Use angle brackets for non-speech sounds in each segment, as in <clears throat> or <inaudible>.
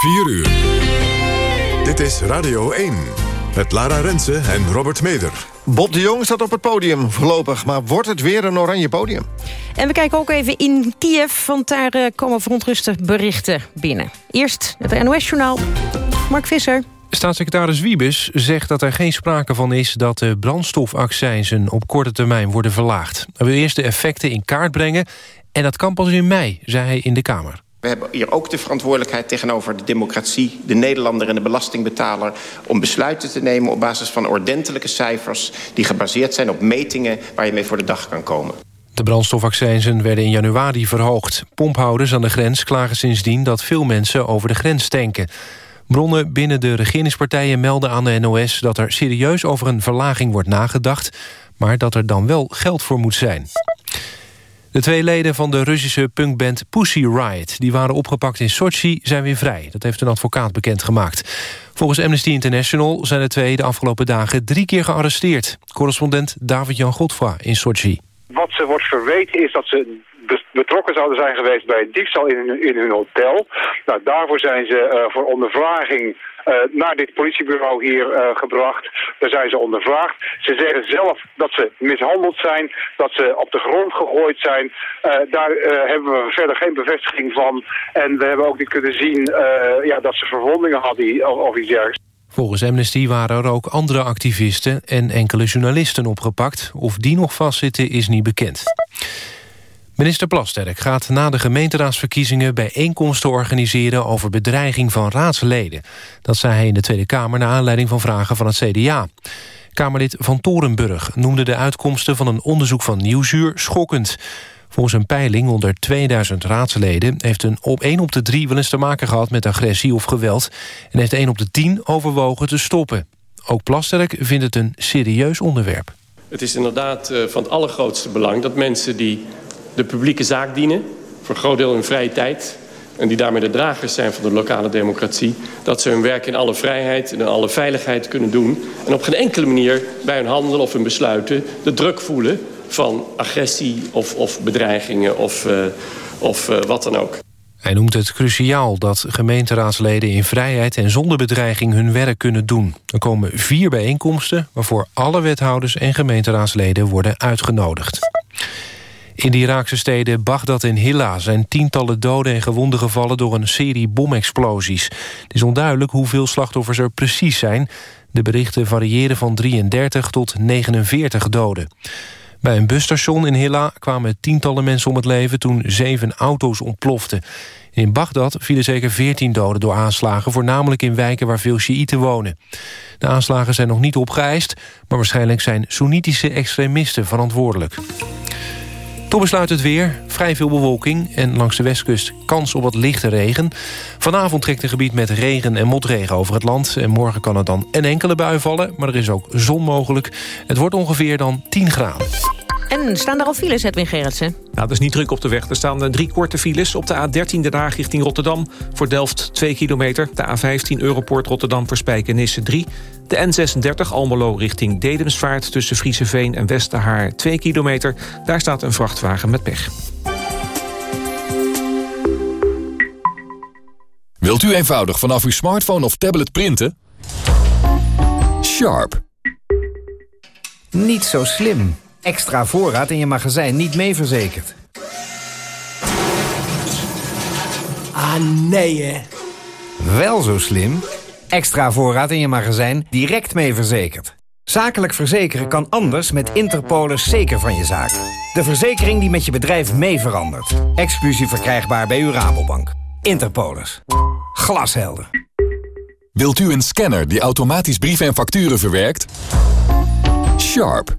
4 uur. Dit is Radio 1. Met Lara Rensen en Robert Meder. Bob de Jong staat op het podium voorlopig, maar wordt het weer een oranje podium? En we kijken ook even in Kiev, want daar uh, komen verontruste berichten binnen. Eerst het NOS-journaal. Mark Visser. Staatssecretaris Wiebes zegt dat er geen sprake van is... dat de brandstofaccijnzen op korte termijn worden verlaagd. Hij wil eerst de effecten in kaart brengen... en dat kan pas in mei, zei hij in de Kamer. We hebben hier ook de verantwoordelijkheid tegenover de democratie... de Nederlander en de belastingbetaler... om besluiten te nemen op basis van ordentelijke cijfers... die gebaseerd zijn op metingen waar je mee voor de dag kan komen. De brandstofaccijnzen werden in januari verhoogd. Pomphouders aan de grens klagen sindsdien dat veel mensen over de grens tanken. Bronnen binnen de regeringspartijen melden aan de NOS... dat er serieus over een verlaging wordt nagedacht... maar dat er dan wel geld voor moet zijn. De twee leden van de Russische punkband Pussy Riot... die waren opgepakt in Sochi, zijn weer vrij. Dat heeft een advocaat bekendgemaakt. Volgens Amnesty International zijn de twee de afgelopen dagen... drie keer gearresteerd. Correspondent David-Jan Godfra in Sochi. Wat ze wordt verweten is dat ze betrokken zouden zijn geweest bij diefstal in hun, in hotel. Nou, daarvoor zijn ze uh, voor ondervraging naar dit politiebureau hier uh, gebracht. Daar zijn ze ondervraagd. Ze zeggen zelf dat ze mishandeld zijn, dat ze op de grond gegooid zijn. Uh, daar hebben we verder geen bevestiging van. En we hebben ook niet kunnen zien ja, dat ze verwondingen hadden of iets dergelijks. Volgens Amnesty waren er ook andere activisten en enkele journalisten opgepakt. Of die nog vastzitten is niet bekend. Minister Plasterk gaat na de gemeenteraadsverkiezingen bijeenkomsten organiseren over bedreiging van raadsleden. Dat zei hij in de Tweede Kamer naar aanleiding van vragen van het CDA. Kamerlid Van Torenburg noemde de uitkomsten van een onderzoek van Nieuwsuur schokkend. Volgens een peiling onder 2000 raadsleden... heeft een op 1 op de 3 wel eens te maken gehad met agressie of geweld... en heeft 1 op de 10 overwogen te stoppen. Ook Plasterk vindt het een serieus onderwerp. Het is inderdaad eh, van het allergrootste belang dat mensen die de publieke zaak dienen... voor groot deel hun vrije tijd... en die daarmee de dragers zijn van de lokale democratie... dat ze hun werk in alle vrijheid en in alle veiligheid kunnen doen... en op geen enkele manier bij hun handelen of hun besluiten... de druk voelen van agressie of, of bedreigingen of, uh, of uh, wat dan ook. Hij noemt het cruciaal dat gemeenteraadsleden in vrijheid en zonder bedreiging hun werk kunnen doen. Er komen vier bijeenkomsten waarvoor alle wethouders en gemeenteraadsleden worden uitgenodigd. In de Iraakse steden Bagdad en Hilla zijn tientallen doden en gewonden gevallen door een serie bomexplosies. Het is onduidelijk hoeveel slachtoffers er precies zijn. De berichten variëren van 33 tot 49 doden. Bij een busstation in Hilla kwamen tientallen mensen om het leven toen zeven auto's ontploften. In Bagdad vielen zeker 14 doden door aanslagen, voornamelijk in wijken waar veel Sjiïten wonen. De aanslagen zijn nog niet opgeëist, maar waarschijnlijk zijn Soenitische extremisten verantwoordelijk. Tot besluit het weer. Vrij veel bewolking en langs de westkust kans op wat lichte regen. Vanavond trekt een gebied met regen en motregen over het land. En morgen kan er dan een enkele bui vallen, maar er is ook zon mogelijk. Het wordt ongeveer dan 10 graden. En staan er al files, Edwin Gerritsen? Nou, dat is niet druk op de weg. Er staan eh, drie korte files op de A13 de Haag richting Rotterdam. Voor Delft 2 kilometer. De A15 Europoort Rotterdam voor Spijkenisse 3. De N36 Almelo richting Dedemsvaart tussen Frieseveen en Westerhaar 2 kilometer. Daar staat een vrachtwagen met pech. Wilt u eenvoudig vanaf uw smartphone of tablet printen? Sharp. Niet zo slim. Extra voorraad in je magazijn niet mee verzekerd. Ah, nee hè. Wel zo slim. Extra voorraad in je magazijn direct mee verzekerd. Zakelijk verzekeren kan anders met Interpolis zeker van je zaak. De verzekering die met je bedrijf mee verandert. Exclusief verkrijgbaar bij uw Rabobank. Interpolis. Glashelder. Wilt u een scanner die automatisch brieven en facturen verwerkt? Sharp.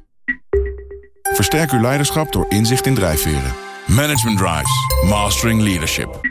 Versterk uw leiderschap door inzicht in drijfveren. Management Drives. Mastering Leadership.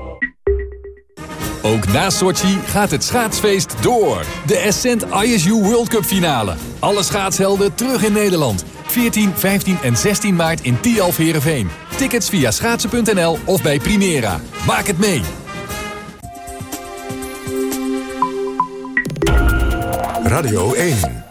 Ook na Sochi gaat het schaatsfeest door. De Ascent ISU World Cup finale. Alle schaatshelden terug in Nederland. 14, 15 en 16 maart in Tialf Heerenveen. Tickets via schaatsen.nl of bij Primera. Maak het mee! Radio 1.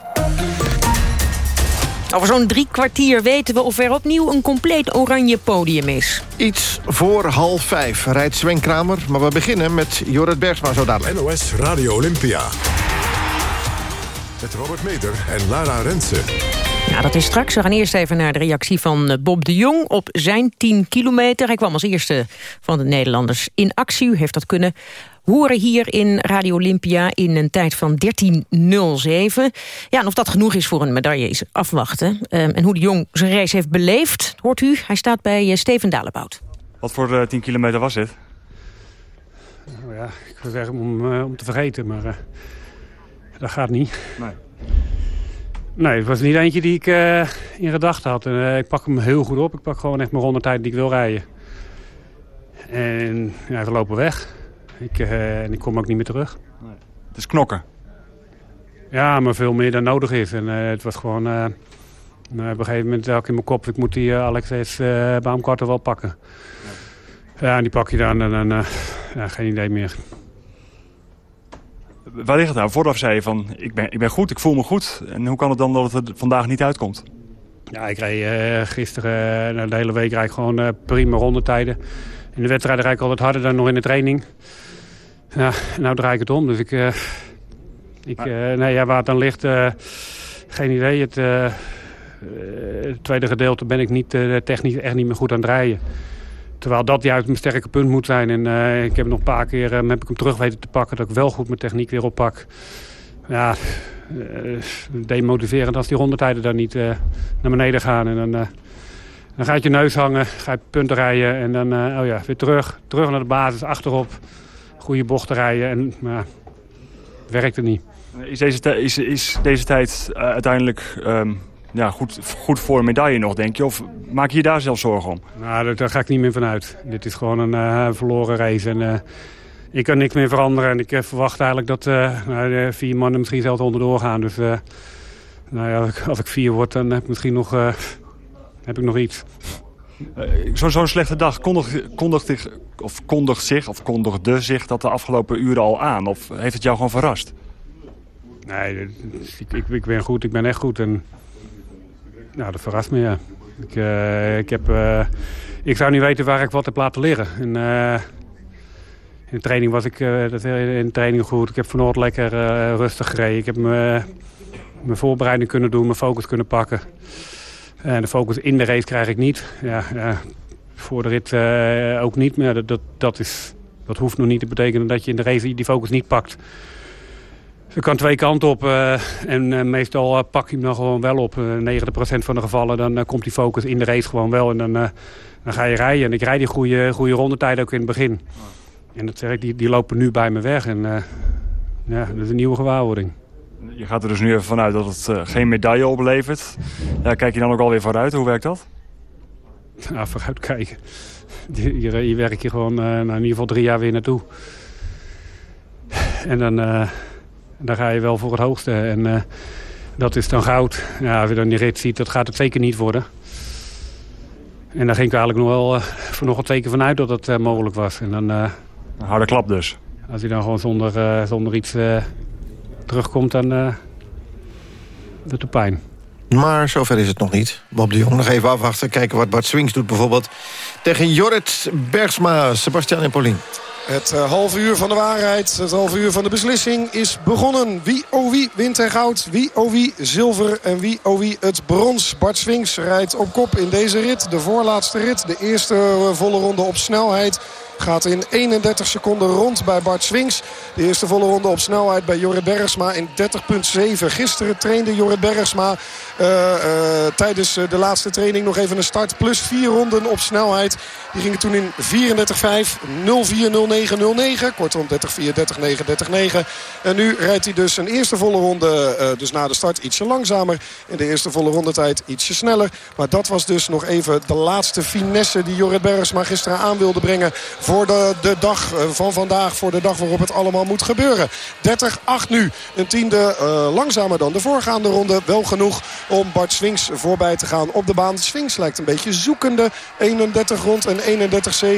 Over zo'n drie kwartier weten we of er opnieuw een compleet oranje podium is. Iets voor half vijf rijdt Sven Kramer. Maar we beginnen met Jorrit Bergsma zo dadelijk. NOS Radio Olympia. Met Robert Meder en Lara Rensen. Ja, dat is straks. We gaan eerst even naar de reactie van eh, Bob de Jong op zijn 10 kilometer. Hij kwam als eerste van de Nederlanders in actie. U heeft dat kunnen horen hier in Radio Olympia in een tijd van 13.07. Ja, en of dat genoeg is voor een medaille is afwachten. Ehm, en hoe de Jong zijn race heeft beleefd, hoort u. Hij staat bij uh, Steven Dalebout. Wat voor uh, 10 kilometer was dit? Nou ja, ik wil zeggen om, uh, om te vergeten, maar uh, dat gaat niet. Nee. Nee, het was niet eentje die ik uh, in gedachten had. En, ik pak hem heel goed op. Ik pak gewoon echt mijn rondetijd die ik wil rijden. En ja, we lopen weg. Ik, uh, en ik kom ook niet meer terug. Nee. Het is knokken. Ja, maar veel meer dan nodig is. En uh, het was gewoon... Uh, nou, op een gegeven moment had ik in mijn kop... ik moet die Alexis uh, Baumkarten wel pakken. Ja. ja, en die pak je dan en dan... ja, geen idee meer. Waar ligt het nou? Vooraf zei je van... Ik ben, ik ben goed, ik voel me goed. En hoe kan het dan dat het vandaag niet uitkomt? Ja, ik reed gisteren... de hele week rijd ik gewoon prima rondetijden. In de wedstrijd rijd ik altijd harder dan nog in de training. Ja, nou draai ik het om. Dus ik... Uh, ik uh, nee, ja, waar het dan ligt, uh, geen idee. Het, het, tweede gedeelte ben ik niet, technisch echt niet meer goed aan het rijden. Terwijl dat juist mijn sterke punt moet zijn. En ik heb nog een paar keer heb ik hem terug weten te pakken. Dat ik wel goed mijn techniek weer oppak. Ja, demotiverend als die rondetijden dan niet naar beneden gaan. En dan, dan gaat je neus hangen, ga je punten rijden. En dan oh ja, weer terug, terug naar de basis, achterop goede bochten rijden. En werkt het niet. Is deze, is, is deze tijd uh, uiteindelijk um, ja, goed, goed voor een medaille nog, denk je? Of maak je je daar zelf zorgen om? Nou, daar, ga ik niet meer van uit. Dit is gewoon een uh, verloren race. En, uh, ik kan niks meer veranderen. En ik verwacht eigenlijk dat nou, vier mannen misschien zelfs onderdoor gaan. Dus nou ja, als, ik, als ik vier word, dan heb ik misschien nog, heb ik nog iets. Zo'n zo slechte dag kondigt, kondigt, zich, of kondigt zich of kondigde zich dat de afgelopen uren al aan? Of heeft het jou gewoon verrast? Nee, ik, ik, ik ben goed. Ik ben echt goed. En, nou, dat verrast me, ja. Ik, uh, ik, heb, uh, ik zou niet weten waar ik wat heb laten liggen. En, in de training was ik dat, in de training goed. Ik heb vanochtend lekker rustig gereden. Ik heb mijn voorbereiding kunnen doen, mijn focus kunnen pakken. En de focus in de race krijg ik niet. Ja, voor de rit ook niet. Maar dat, dat, dat, is, dat hoeft nog niet te betekenen dat je in de race die focus niet pakt. Je kan twee kanten op. Uh, en uh, meestal pak je hem dan gewoon wel op. 90% van de gevallen dan komt die focus in de race gewoon wel. En dan, dan ga je rijden. En ik rijd die goede, goede rondetijd ook in het begin. En dat zeg ik, die, die lopen nu bij me weg. En ja, dat is een nieuwe gewaarwording. Je gaat er dus nu even vanuit dat het geen medaille oplevert. Ja, kijk je dan ook alweer vooruit? Hoe werkt dat? <laughs> Nou, vooruit kijken. Je, je, je werkt je gewoon nou, in ieder geval drie jaar weer naartoe. En dan, dan ga je wel voor het hoogste. En dat is dan goud. Ja, als je dan die rit ziet, dat gaat het zeker niet worden. En daar ging ik eigenlijk nog wel voor nog een twee keer vanuit dat het mogelijk was. En dan, een harde klap dus. Als je dan gewoon zonder, zonder iets terugkomt, dan uh, doet het pijn. Maar zover is het nog niet. Bob de Jong nog even afwachten. Kijken wat Bart Swings doet bijvoorbeeld. Tegen Jorrit Bergsma, Sebastian en Paulien. Het uh, half uur van de waarheid, het half uur van de beslissing is begonnen. Wie oh wie wint en goud, wie oh wie zilver en wie oh wie het brons. Bart Swings rijdt op kop in deze rit, de voorlaatste rit. De eerste uh, volle ronde op snelheid. Gaat in 31 seconden rond bij Bart Swings. De eerste volle ronde op snelheid bij Jorrit Bergsma in 30.7. Gisteren trainde Jorrit Bergsma uh, uh, tijdens de laatste training nog even een start. Plus vier ronden op snelheid. Die gingen toen in 34.5, 04.09.09. Kortom 30.4, 30.9, 30.9. En nu rijdt hij dus een eerste volle ronde, dus na de start ietsje langzamer. In de eerste volle rondetijd ietsje sneller. Maar dat was dus nog even de laatste finesse die Jorrit Bergsma gisteren aan wilde brengen voor de, de dag van vandaag. Voor de dag waarop het allemaal moet gebeuren. 30-8 nu. Een tiende langzamer dan de voorgaande ronde. Wel genoeg om Bart Swings voorbij te gaan op de baan. Swings lijkt een beetje zoekende. 31 rond en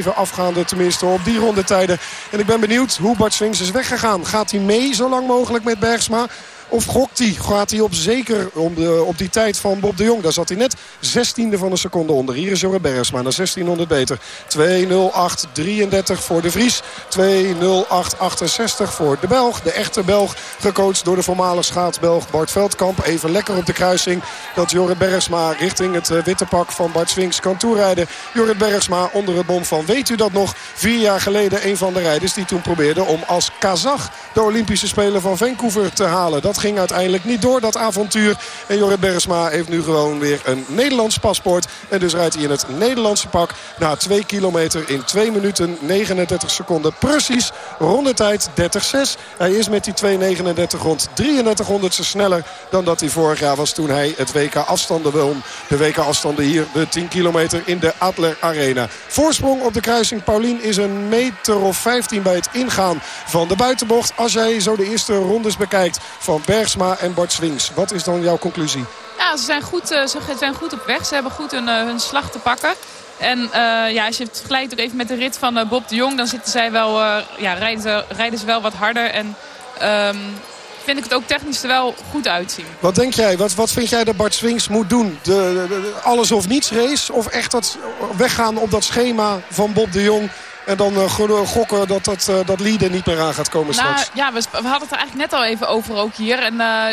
31-7 afgaande tenminste op die rondetijden. En ik ben benieuwd hoe Bart Swings is weggegaan. Gaat hij mee zo lang mogelijk met Bergsma? Of gokt hij? Gaat hij op zeker om de, op die tijd van Bob de Jong? Daar zat hij net 16e van een seconde onder. Hier is Jorre Bergsma naar 1600 meter. 2.08.33 voor de Vries. 2.08.68 voor de Belg. De echte Belg gecoacht door de voormalige schaatsbelg Bart Veldkamp. Even lekker op de kruising dat Jorrit Bergsma richting het eh, witte pak van Bart Swings kan toerijden. Jorrit Bergsma onder het bom van weet u dat nog? Vier jaar geleden een van de rijders die toen probeerde om als Kazach de Olympische Spelen van Vancouver te halen. Dat ging uiteindelijk niet door, dat avontuur. En Jorrit Bergsma heeft nu gewoon weer een Nederlands paspoort. En dus rijdt hij in het Nederlandse pak na 2 kilometer in 2 minuten 39 seconden. Precies rondetijd 30-6. Hij is met die 2.39 rond 33 honderdste sneller dan dat hij vorig jaar was toen hij het WK afstanden won. De WK afstanden hier, de 10 kilometer in de Adler Arena. Voorsprong op de kruising Paulien is een meter of 15 bij het ingaan van de buitenbocht. Als jij zo de eerste rondes bekijkt van Bergsma en Bart Swings. Wat is dan jouw conclusie? Ja, ze zijn goed, eh, ze zijn goed op weg. Ze hebben goed hun, eh, hun slag te pakken. En uh, ja, als je het vergelijkt ook even met de rit van Bob de Jong... dan zitten zij wel, ja, rijden, ze, rijden ze wel wat harder. En um, vind ik het ook technisch er wel goed uitzien. Wat denk jij? Wat, wat vind jij dat Bart Swings moet doen? De, de alles of niets race? Of echt dat weggaan op dat schema van Bob de Jong... En dan uh, gokken dat dat, uh, dat leaden niet meer aan gaat komen nou, straks. Ja, we, we, hadden het er eigenlijk net al even over ook hier. En uh,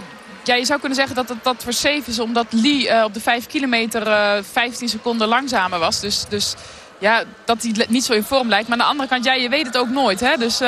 ja, je zou kunnen zeggen dat het, dat voor safe is. Omdat Lee op de 5 kilometer 15 seconden langzamer was. Dus, dus ja, dat hij niet zo in vorm lijkt. Maar aan de andere kant, ja, je weet het ook nooit. Hè? Dus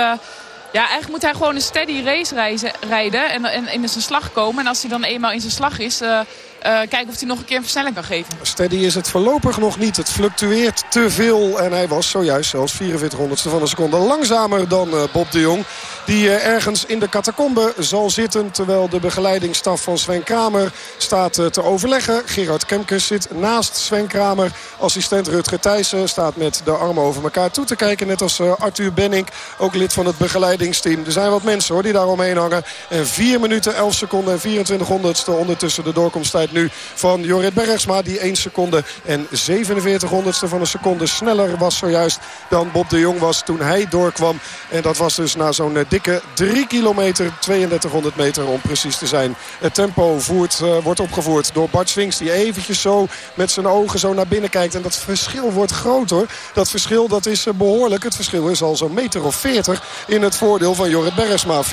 ja, eigenlijk moet hij gewoon een steady race reizen, rijden en, en, in zijn slag komen. En als hij dan eenmaal in zijn slag is, uh, kijken of hij nog een keer een versnelling kan geven. Steady is het voorlopig nog niet. Het fluctueert te veel. En hij was zojuist zelfs 44 honderdste van een seconde langzamer dan uh, Bob de Jong. Die uh, ergens in de catacombe zal zitten. Terwijl de begeleidingsstaf van Sven Kramer staat te overleggen. Gerard Kemkes zit naast Sven Kramer. Assistent Rutger Thijssen staat met de armen over elkaar toe te kijken. Net als Arthur Benning, ook lid van het begeleiding er zijn wat mensen hoor die daar omheen hangen. En 4 minuten 11 seconden en 24 honderdste ondertussen de doorkomsttijd nu van Jorrit Bergsma. Die 1 seconde en 47 honderdste van een seconde sneller was zojuist dan Bob de Jong was toen hij doorkwam. En dat was dus na zo'n eh, dikke 3 kilometer, 3200 meter om precies te zijn. Het tempo voert, uh, wordt opgevoerd door Bart Swings die eventjes zo met zijn ogen zo naar binnen kijkt. En dat verschil wordt groot hoor. Dat verschil dat is eh, behoorlijk. Het verschil is al zo'n meter of 40 in het voor voordeel van Jorrit Bergsma. 4.41.77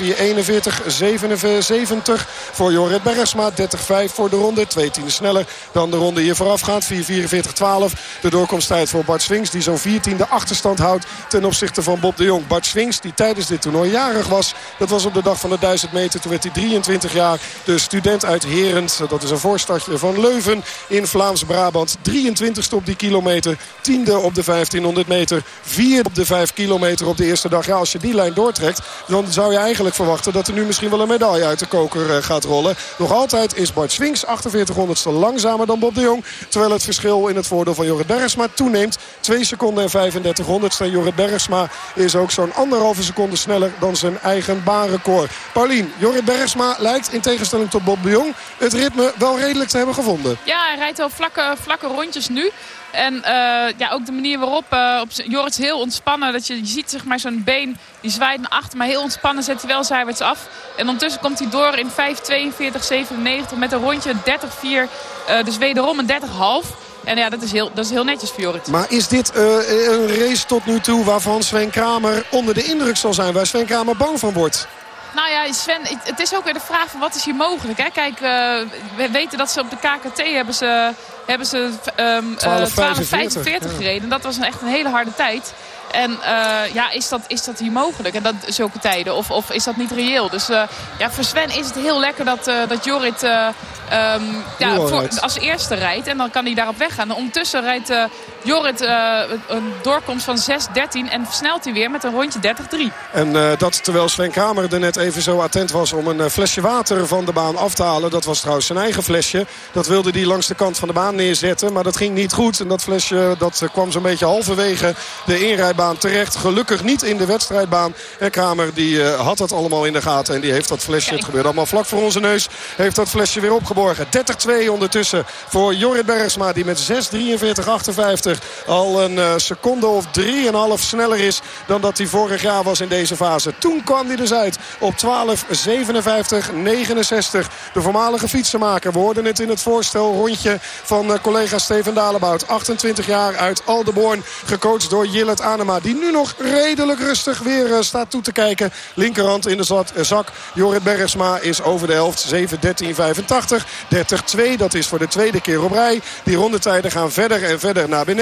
voor Jorrit Bergsma. 30.5 voor de ronde. Twee tienden sneller dan de ronde hier vooraf gaat. 4.44.12 de doorkomsttijd voor Bart Swings. Die zo'n 14e achterstand houdt ten opzichte van Bob de Jong. Bart Swings die tijdens dit toernooi jarig was. Dat was op de dag van de 1000 meter. Toen werd hij 23 jaar. De student uit Herend. Dat is een voorstadje van Leuven in Vlaams-Brabant. 23ste op die kilometer. 10e op de 1500 meter. 4 op de 5 kilometer op de eerste dag. Ja, als je die lijn doortrekt dan zou je eigenlijk verwachten dat er nu misschien wel een medaille uit de koker eh, gaat rollen. Nog altijd is Bart Swings 48 honderdste langzamer dan Bob de Jong. Terwijl het verschil in het voordeel van Jorrit Bergsma toeneemt. 2 seconden en 35 honderdste. Jorrit Bergsma is ook zo'n anderhalve seconde sneller dan zijn eigen baanrecord. Paulien, Jorrit Bergsma lijkt in tegenstelling tot Bob de Jong het ritme wel redelijk te hebben gevonden. Ja, hij rijdt wel vlakke, vlakke rondjes nu. En uh, ja, ook de manier waarop uh, op heel ontspannen. Dat je, je ziet zeg maar zo'n been, die zwaait naar achter. Maar heel ontspannen zet hij wel zijwaarts af. En ondertussen komt hij door in 5.42.97 met een rondje 30.4. Uh, dus wederom een 30.5. En ja, dat is heel, dat is heel netjes voor Jorrit. Maar is dit uh, een race tot nu toe waarvan Sven Kramer onder de indruk zal zijn? Waar Sven Kramer bang van wordt? Nou ja, Sven, het is ook weer de vraag van wat is hier mogelijk. Hè? Kijk, uh, we weten dat ze op de KKT hebben ze, hebben ze um, 12.45 gereden. Dat was een, echt een hele harde tijd. En uh, ja, is dat, is dat hier mogelijk? En dat, zulke tijden? Of, of is dat niet reëel? Dus uh, ja, voor Sven is het heel lekker dat, uh, dat Jorrit um, ja, voor, als eerste rijdt. En dan kan hij daarop weggaan. En ondertussen rijdt Jorrit uh, een doorkomst van 6.13 en versnelt hij weer met een rondje 30-3. En uh, dat terwijl Sven Kramer er net even zo attent was om een flesje water van de baan af te halen. Dat was trouwens zijn eigen flesje. Dat wilde hij langs de kant van de baan neerzetten. Maar dat ging niet goed. En dat flesje dat kwam zo'n beetje halverwege de inrijbaan terecht. Gelukkig niet in de wedstrijdbaan. En Kramer die uh, had dat allemaal in de gaten. En die heeft dat flesje, het gebeurt allemaal vlak voor onze neus. Heeft dat flesje weer opgeborgen. 30-2 ondertussen voor Jorrit Bergsma. Die met 6.43.58 al een uh, seconde of 3,5 sneller is dan dat hij vorig jaar was in deze fase. Toen kwam hij dus uit op 12.57.69. De voormalige fietsenmaker. We hoorden het in het voorstel rondje van uh, collega Steven Dalebout. 28 jaar uit Aldeborn. Gecoacht door Jillet Anema. Die nu nog redelijk rustig weer uh, staat toe te kijken. Linkerhand in de zak. Jorrit Bergsma is over de helft. 7.13.85. 30-2. Dat is voor de tweede keer op rij. Die rondetijden gaan verder en verder naar beneden.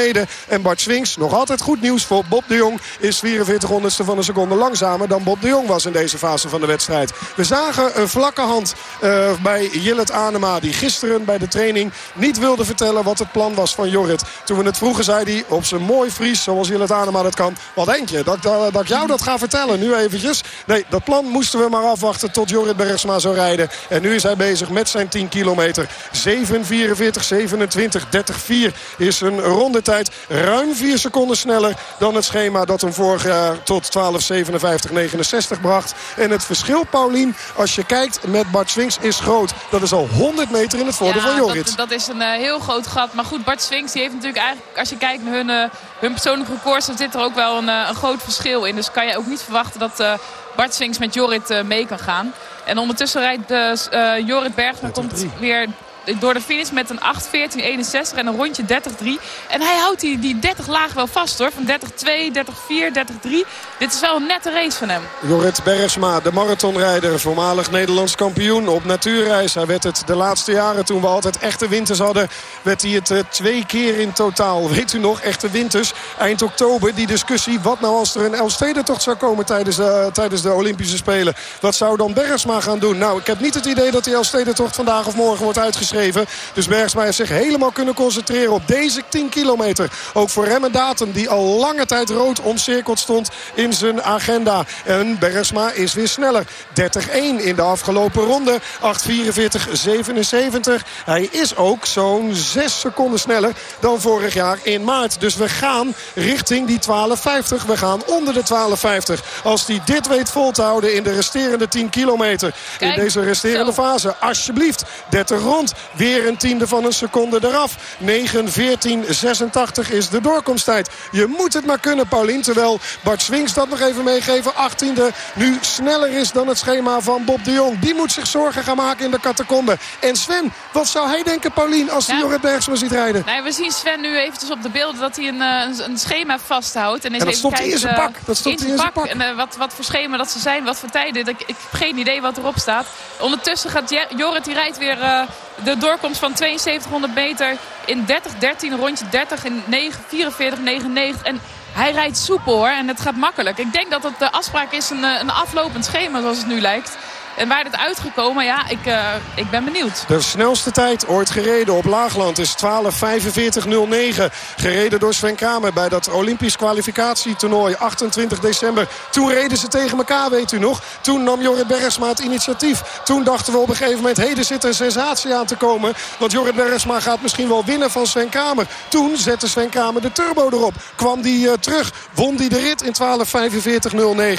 En Bart Swings, nog altijd goed nieuws voor Bob de Jong... is 44 honderdste van een seconde langzamer dan Bob de Jong was in deze fase van de wedstrijd. We zagen een vlakke hand uh, bij Jillet Anema... die gisteren bij de training niet wilde vertellen wat het plan was van Jorrit. Toen we het vroegen zei hij op zijn mooi Fries, zoals Jillet Anema dat kan... wat denk je, dat, dat, ik jou dat ga vertellen nu eventjes? Nee, dat plan moesten we maar afwachten tot Jorrit Bergsma zou rijden. En nu is hij bezig met zijn 10 kilometer. 7.44, 27, 30, 4 is een rondetijd. Ruim 4 seconden sneller dan het schema dat hem vorig jaar tot 12.57, 69 bracht. En het verschil, Paulien, als je kijkt met Bart Swings is groot. Dat is al 100 meter in het voordeel ja, van Jorrit. Dat, dat is een uh, heel groot gat. Maar goed, Bart Swings die heeft natuurlijk eigenlijk, als je kijkt naar hun, uh, hun persoonlijke records, dan zit er ook wel een, uh, een, groot verschil in. Dus kan je ook niet verwachten dat Bart Swings met Jorrit mee kan gaan. En ondertussen rijdt Jorrit Bergman komt weer door de finish met een 8.14.61 en een rondje 30.3. En hij houdt die, die 30 laag wel vast hoor. Van 30.2, 30.4, 30.3. Dit is wel een nette race van hem. Jorrit Bergsma, de marathonrijder. Voormalig Nederlands kampioen op natuurreis. Hij werd het de laatste jaren toen we altijd echte winters hadden. Werd hij het uh, twee keer in totaal. <laughs> Weet u nog, echte winters. Eind oktober die discussie. Wat nou als er een Elfstedentocht zou komen tijdens de, tijdens de Olympische Spelen. Wat zou dan Bergsma gaan doen? Nou, ik heb niet het idee dat die Elfstedentocht vandaag of morgen wordt uitgeschreven. Dus Bergsma heeft zich helemaal kunnen concentreren op deze 10 kilometer. Ook voor Rem en Datum die al lange tijd rood omcirkeld stond in zijn agenda. En Bergsma is weer sneller. 30-1 in de afgelopen ronde. 8.44.77. Hij is ook zo'n 6 seconden sneller dan vorig jaar in maart. Dus we gaan richting die 12.50. We gaan onder de 12.50. Als hij dit weet vol te houden in de resterende 10 kilometer. Kijk, in deze resterende fase. Alsjeblieft. 30 rond. Weer een tiende van een seconde eraf. 9.14.86 is de doorkomsttijd. Je moet het maar kunnen, Paulien. Terwijl Bart Swings dat nog even meegeven. 18e nu sneller is dan het schema van Bob de Jong. Die moet zich zorgen gaan maken in de catacombe. En Sven, wat zou hij denken, Paulien, als hij Ja. Jorrit Bergsma ziet rijden? Nee, we zien Sven nu eventjes op de beelden dat hij een, eh, een, een schema vasthoudt. En, eens dat stopt hij in zijn eh, pak. Dat stopt hij in zijn pak. En eh, wat, wat voor schema dat ze zijn, wat voor tijden. Dat, ik heb geen idee wat erop staat. Ondertussen gaat Jorrit, die rijdt weer de doorkomst van 7200 meter in 30-13. Een rondje 30 in 44-99. En hij rijdt soepel hoor. En het gaat makkelijk. Ik denk dat het de afspraak is een, eh, een aflopend schema zoals het nu lijkt. En waar dit uitgekomen, ja, ik, eh, ik ben benieuwd. De snelste tijd ooit gereden op Laagland is 12.45.09. Gereden door Sven Kramer bij dat Olympisch kwalificatietoernooi 28 december. Toen reden ze tegen elkaar, weet u nog. Toen nam Jorrit Bergsma het initiatief. Toen dachten we op een gegeven moment... hé, er zit een sensatie aan te komen. Want Jorrit Bergsma gaat misschien wel winnen van Sven Kramer. Toen zette Sven Kramer de turbo erop. Kwam die eh, terug. Won die de rit in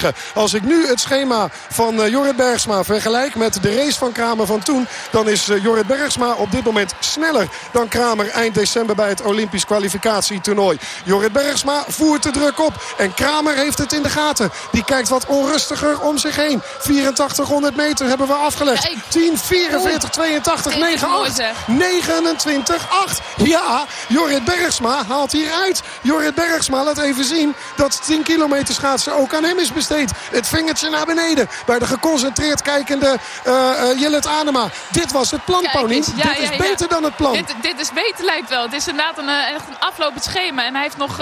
12.45.09. Als ik nu het schema van eh, Jorrit Bergsma vergelijk met de race van Kramer van toen... dan is eh, Jorrit Bergsma op dit moment sneller dan Kramer eind december bij het Olympisch kwalificatietoernooi. Jorrit Bergsma voert de druk op. En Kramer heeft het in de gaten. Die kijkt wat onrustiger om zich heen. 8400 meter hebben we afgelegd. 10, 44, 82, Dit is mooi, 98, zeg. 29, 8. Ja, Jorrit Bergsma haalt hier uit. Jorrit Bergsma laat even zien dat 10 kilometer schaatsen ook aan hem is besteed. Het vingertje naar beneden bij de geconcentreerd kijkende eh eh, Jillet Anema. Dit was het plan, Paulien. ja, Dit ja, is ja. beter dan het plan. Dit, dit is beter lijkt wel. Het is inderdaad een, eh, echt een aflopend schema. En hij heeft nog,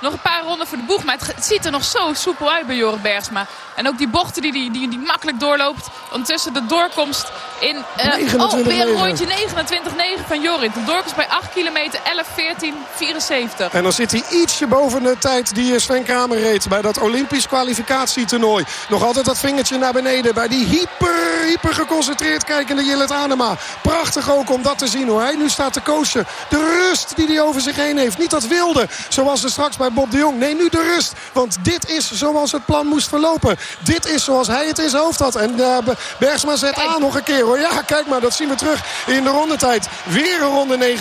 nog een paar ronden voor de boeg. Maar het, ziet er nog zo soepel uit bij Jorrit Bergsma. En ook die bochten die, die, die, die makkelijk doorloopt. Ondertussen de doorkomst in... Uh, oh, weer een rondje 29-9 van Jorrit. De doorkomst bij 8 kilometer 11, 14, 74. En dan zit hij ietsje boven de tijd die Sven Kramer reed... bij dat Olympisch kwalificatietoernooi. Nog altijd dat vingertje naar beneden bij die hyper, hyper geconcentreerd kijkende Jillet Anema. Prachtig ook om dat te zien hoe hij nu staat te coachen. De rust die hij over zich heen heeft. Niet dat wilde zoals er straks bij Bob de Jong. Nee, nu de rust. Want dit is zoals het plan moest verlopen. Dit is zoals hij het in zijn hoofd had. En uh, Bergsma zet aan nog een keer hoor. Ja, kijk maar, dat zien we terug in de rondetijd. Weer een ronde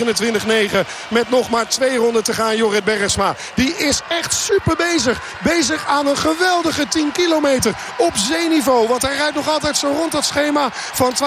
29-9. Met nog maar twee ronden te gaan, Jorrit Bergsma. Die is echt super bezig. Bezig aan een geweldige 10 kilometer op zeeniveau. Want hij rijdt nog altijd zo rond dat schema van 12.45.09.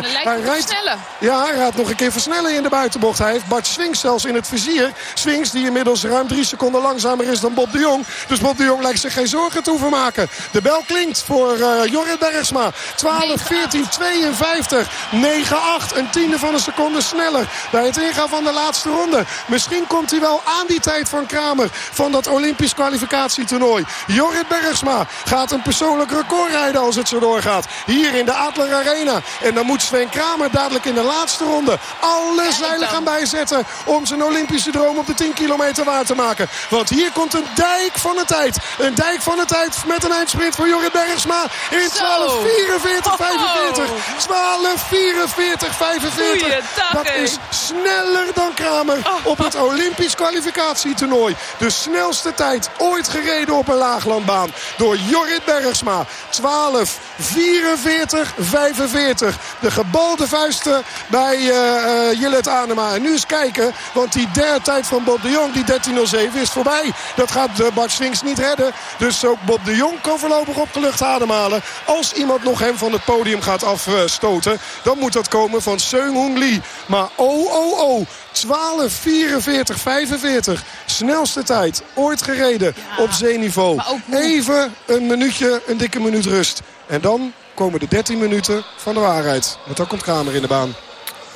Hij rijdt, ja, hij gaat nog een keer versnellen in de buitenbocht. Hij heeft Bart Swings zelfs in het vizier. Swings die inmiddels ruim drie seconden langzamer is dan Bob de Jong. Dus Bob de Jong lijkt zich geen zorgen te hoeven maken. De bel klinkt voor uh, Jorrit Bergsma. 12, 14, 52, 9, 8. Een tiende van een seconde sneller. Bij het ingaan van de laatste ronde. Misschien komt hij wel aan die tijd van Kramer. Van dat Olympisch kwalificatietoernooi. Jorrit Bergsma gaat een persoonlijk record rijden als het zo doorgaat. Hier in de Adler Arena. En dan moet Sven Kramer dadelijk in de laatste ronde alle zeilen gaan bijzetten. Om zijn Olympische droom op de 10 kilometer waar te maken. Want hier komt een dijk van de tijd. Een dijk van de tijd met een eindsprint voor Jorrit Bergsma. In 12, 44, 45. 12, 44, 45. Dat is sneller dan Kramer oh. op het Olympisch kwalificatietoernooi. De snelste tijd ooit gereden op een laaglandbaan. Door Jorrit Bergsma. 12, 44, 45. De gebalde vuisten bij uh, uh, Jillet Anema. En nu eens kijken, want die derde tijd van Bob de Jong, die 13.07, is voorbij. Dat gaat uh, Bart Swings niet redden. Dus ook Bob de Jong kan voorlopig opgelucht ademhalen. Als iemand nog hem van het podium gaat afstoten, dan moet dat komen van Seung Hoon Lee. Maar oh, oh, oh. 12, 44, 45. Snelste tijd ooit gereden ja, op zeeniveau. Even een minuutje, een dikke minuut rust. En dan komen de 13 minuten van de waarheid. Want dan komt Kramer in de baan.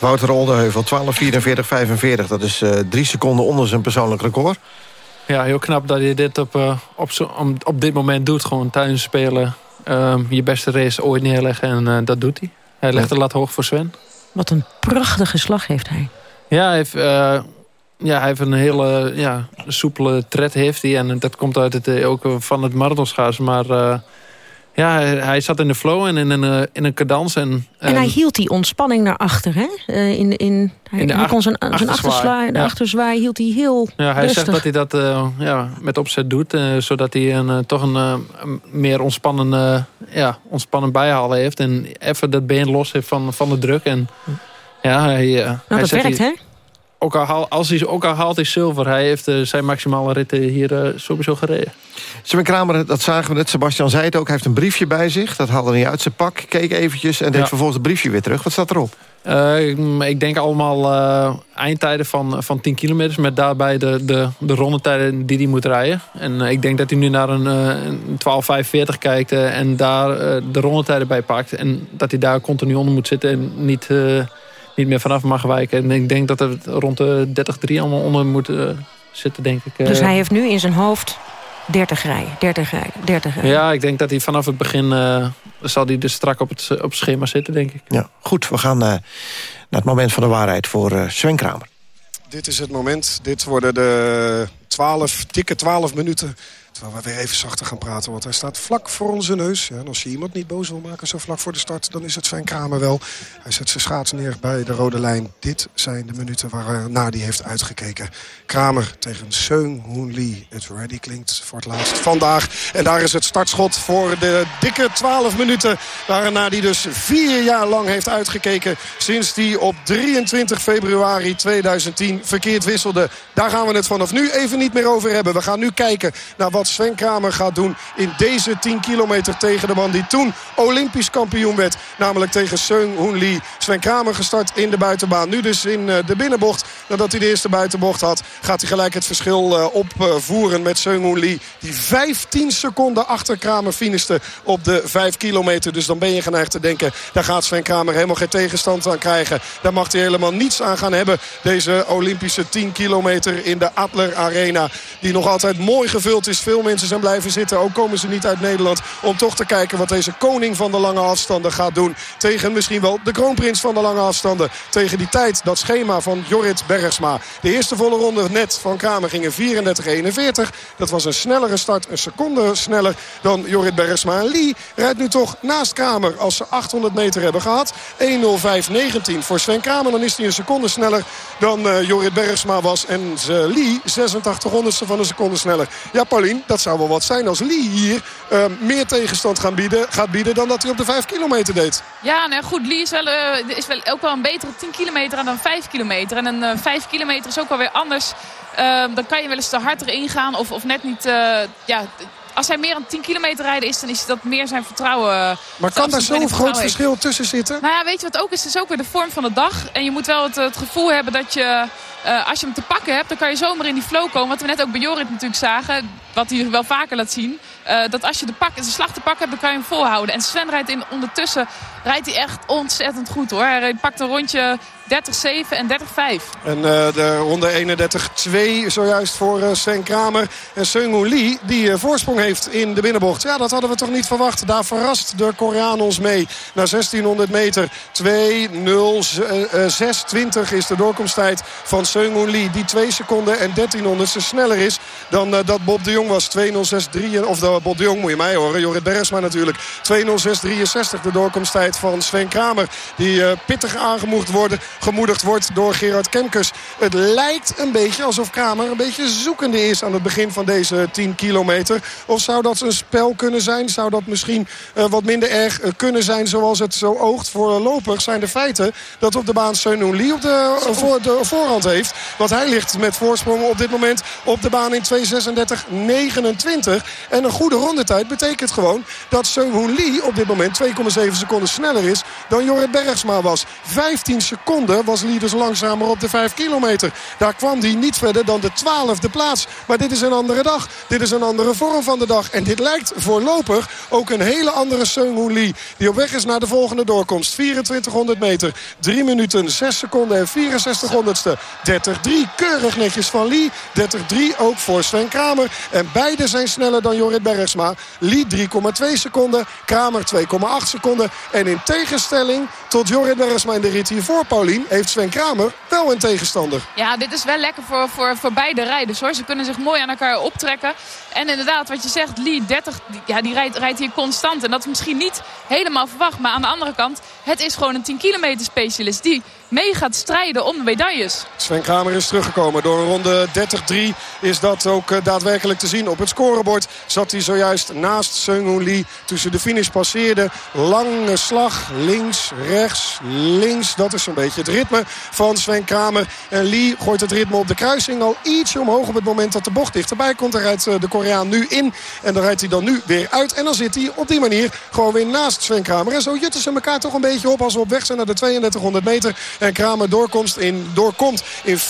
Wouter Oldeheuvel, 12, 44, 45. Dat is uh, drie seconden onder zijn persoonlijk record. Ja, heel knap dat je dit op, uh, op, zo, op dit moment doet. Gewoon tijdens spelen. Uh, je beste race ooit neerleggen en uh, dat doet hij. Hij legt de lat hoog voor Sven. Wat een prachtige slag heeft hij. Ja, hij heeft, uh, ja, hij heeft een hele ja, soepele tred heeft hij. En dat komt uit het, ook van het marathonschaatsen. Maar ja, hij, zat in de flow en in een, in een cadans. En, en, en hij hield die ontspanning naar achter, hè? Uh, in, in, hij, in de hij kon zijn, zijn achterzwaai, de ja. achterzwaai hield hij heel Ja, hij rustig. zegt dat hij dat uh, ja, met opzet doet. Uh, zodat hij een, toch een, een meer ontspannen, ja, ontspannen bijhalen heeft. En even dat been los heeft van, van de druk. En ja, hij, nou, hij dat werkt, hè? Ook al, als hij, ook al haalt hij zilver, hij heeft uh, zijn maximale ritten hier uh, sowieso gereden. Sven Kramer, dat zagen we net, Sebastian zei het ook, hij heeft een briefje bij zich. Dat haalde hij uit zijn pak, keek eventjes en deed ja. vervolgens het briefje weer terug. Wat staat erop? Uh, ik, denk allemaal eindtijden van, van 10 kilometers... met daarbij de, de, de rondetijden die hij moet rijden. En ik denk dat hij nu naar een, een 12.45 kijkt en daar de rondetijden bij pakt. En dat hij daar continu onder moet zitten en niet niet meer vanaf mag wijken. En ik denk dat het rond de 30-3 allemaal onder moet uh, zitten, denk ik. Dus hij heeft nu in zijn hoofd 30 rijden, 30 rijden, 30 rijden. Ja, ik denk dat hij vanaf het begin... Uh, zal hij dus strak op het, op het schema zitten, denk ik. Ja, goed, we gaan uh, naar het moment van de waarheid voor uh, Sven Kramer. Dit is het moment. Dit worden de 12, dikke 12 minuten Terwijl we weer even zachter gaan praten, want hij staat vlak voor onze neus. En als je iemand niet boos wil maken zo vlak voor de start... dan is het Sven Kramer wel. Hij zet zijn schaats neer bij de rode lijn. Dit zijn de minuten waarna hij heeft uitgekeken. Kramer tegen Seung Hoon Lee. Het ready klinkt voor het laatst vandaag. En daar is het startschot voor de dikke 12 minuten... waarna hij dus vier jaar lang heeft uitgekeken... sinds hij op 23 februari 2010 verkeerd wisselde. Daar gaan we het vanaf nu even niet meer over hebben. We gaan nu kijken naar wat Sven Kramer gaat doen in deze 10 kilometer tegen de man die toen Olympisch kampioen werd. Namelijk tegen Seung Hoon Lee. Sven Kramer gestart in de buitenbaan. Nu dus in de binnenbocht. Nadat hij de eerste buitenbocht had gaat hij gelijk het verschil opvoeren met Seung Hoon Lee. Die 15 seconden achter Kramer finiste op de 5 kilometer. Dus dan ben je geneigd te denken, daar gaat Sven Kramer helemaal geen tegenstand aan krijgen. Daar mag hij helemaal niets aan gaan hebben. Deze Olympische 10 kilometer in de Adler Arena. Die nog altijd mooi gevuld is. Veel mensen zijn blijven zitten. Ook komen ze niet uit Nederland. Om toch te kijken wat deze koning van de lange afstanden gaat doen. Tegen misschien wel de kroonprins van de lange afstanden. Tegen die tijd, dat schema van Jorrit Bergsma. De eerste volle ronde net van Kramer gingen 34-41. Dat was een snellere start. Een seconde sneller dan Jorrit Bergsma. En Lee rijdt nu toch naast Kramer als ze 800 meter hebben gehad. 1.05.19 voor Sven Kramer. Dan is hij een seconde sneller dan uh, Jorrit Bergsma was. En Lee 86 honderdste van een seconde sneller. Ja, Paulien, dat zou wel wat zijn als Lee hier uh, meer tegenstand gaan bieden, gaat bieden... dan dat hij op de 5 kilometer deed. Ja, nou goed. Lee is, wel, uh, is wel ook wel een betere 10 kilometer dan 5 kilometer. En een 5 kilometer is ook wel weer anders. dan kan je wel eens te hard erin gaan of, of net niet... ja, als hij meer dan 10 kilometer rijden is, dan is dat meer zijn vertrouwen. Eh, maar kan daar zo'n groot verschil tussen zitten? Nou ja, weet je wat ook is? Het is ook weer de vorm van de dag. En je moet wel het, het gevoel hebben dat je, uh, als je hem te pakken hebt, dan kan je zomaar in die flow komen. Wat we net ook bij Jorrit natuurlijk zagen, wat hij wel vaker laat zien. Uh, dat als je de, pak, de slag te pakken hebt, dan kan je hem volhouden. En Sven rijdt in, ondertussen rijdt hij echt ontzettend goed hoor. Hij pakt een rondje 30-7 en 30-5. En uh, de ronde 31-2 zojuist voor uh, Sven Kramer. En Seung Lee die voorsprong heeft in de binnenbocht. Ja, dat hadden we toch niet verwacht. Daar verrast de Koreaan ons mee. Na 1600 meter 2-0-6-20 is de doorkomsttijd van Seung Lee. Die 2 seconden en 1300 sneller is dan dat Bob de Jong was. 2-0-6-3. Of de Bob de Jong moet je mij horen. Jorrit Bergsma natuurlijk. 2-0-6-63 de doorkomsttijd van Sven Kramer. Die pittig aangemoedigd worden gemoedigd wordt door Gerard Kemkers. Het lijkt een beetje alsof Kramer een beetje zoekende is aan het begin van deze 10 kilometer. Of zou dat een spel kunnen zijn? Zou dat misschien uh, wat minder erg kunnen zijn zoals het zo oogt? Voorlopig zijn de feiten dat op de baan Seun Lee op de, voor, de voorhand heeft. Want hij ligt met voorsprong op dit moment op de baan in 2.36.29. En een goede rondetijd betekent gewoon dat Seun Lee op dit moment 2,7 seconden sneller is dan Jorrit Bergsma was. 15 seconden was Lee dus langzamer op de 5 kilometer. Daar kwam hij niet verder dan de 12e plaats. Maar dit is een andere dag. Dit is een andere vorm van de dag. En dit lijkt voorlopig ook een hele andere Seung Lee. Die op weg is naar de volgende doorkomst. 2400 meter. 3 minuten 6 seconden en 64 honderdste. 30-3 keurig netjes van Lee. 30-3 ook voor Sven Kramer. En beide zijn sneller dan Jorrit Bergsma. Lee 3,2 seconden. Kramer 2,8 seconden. En in tegenstelling tot Jorrit Bergsma in de rit hiervoor, Paulien heeft Sven Kramer wel een tegenstander. Ja, dit is wel lekker voor, voor, voor beide rijders hoor. Ze kunnen zich mooi aan elkaar optrekken. En inderdaad, wat je zegt, Lee 30, ja, die rijdt, rijdt hier constant. En dat is misschien niet helemaal verwacht. Maar aan de andere kant, het is gewoon een 10 kilometer specialist. Die mee gaat strijden om medailles. Sven Kramer is teruggekomen. Door ronde 30-3 is dat ook eh, daadwerkelijk te zien. Op het scorebord zat hij zojuist naast Seung Lee. Tussen de finish passeerde. Lange slag. Links, rechts, links. Dat is zo'n beetje het ritme van Sven Kramer. En Lee gooit het ritme op de kruising al ietsje omhoog op het moment dat de bocht dichterbij komt. Dan rijdt eh, de Koreaan nu in. En dan rijdt hij dan nu weer uit. En dan zit hij op die manier gewoon weer naast Sven Kramer. En zo jutten ze elkaar toch een beetje op als we op weg zijn naar de 3200 meter. En Kramer doorkomst in, doorkomt in 4.07.95.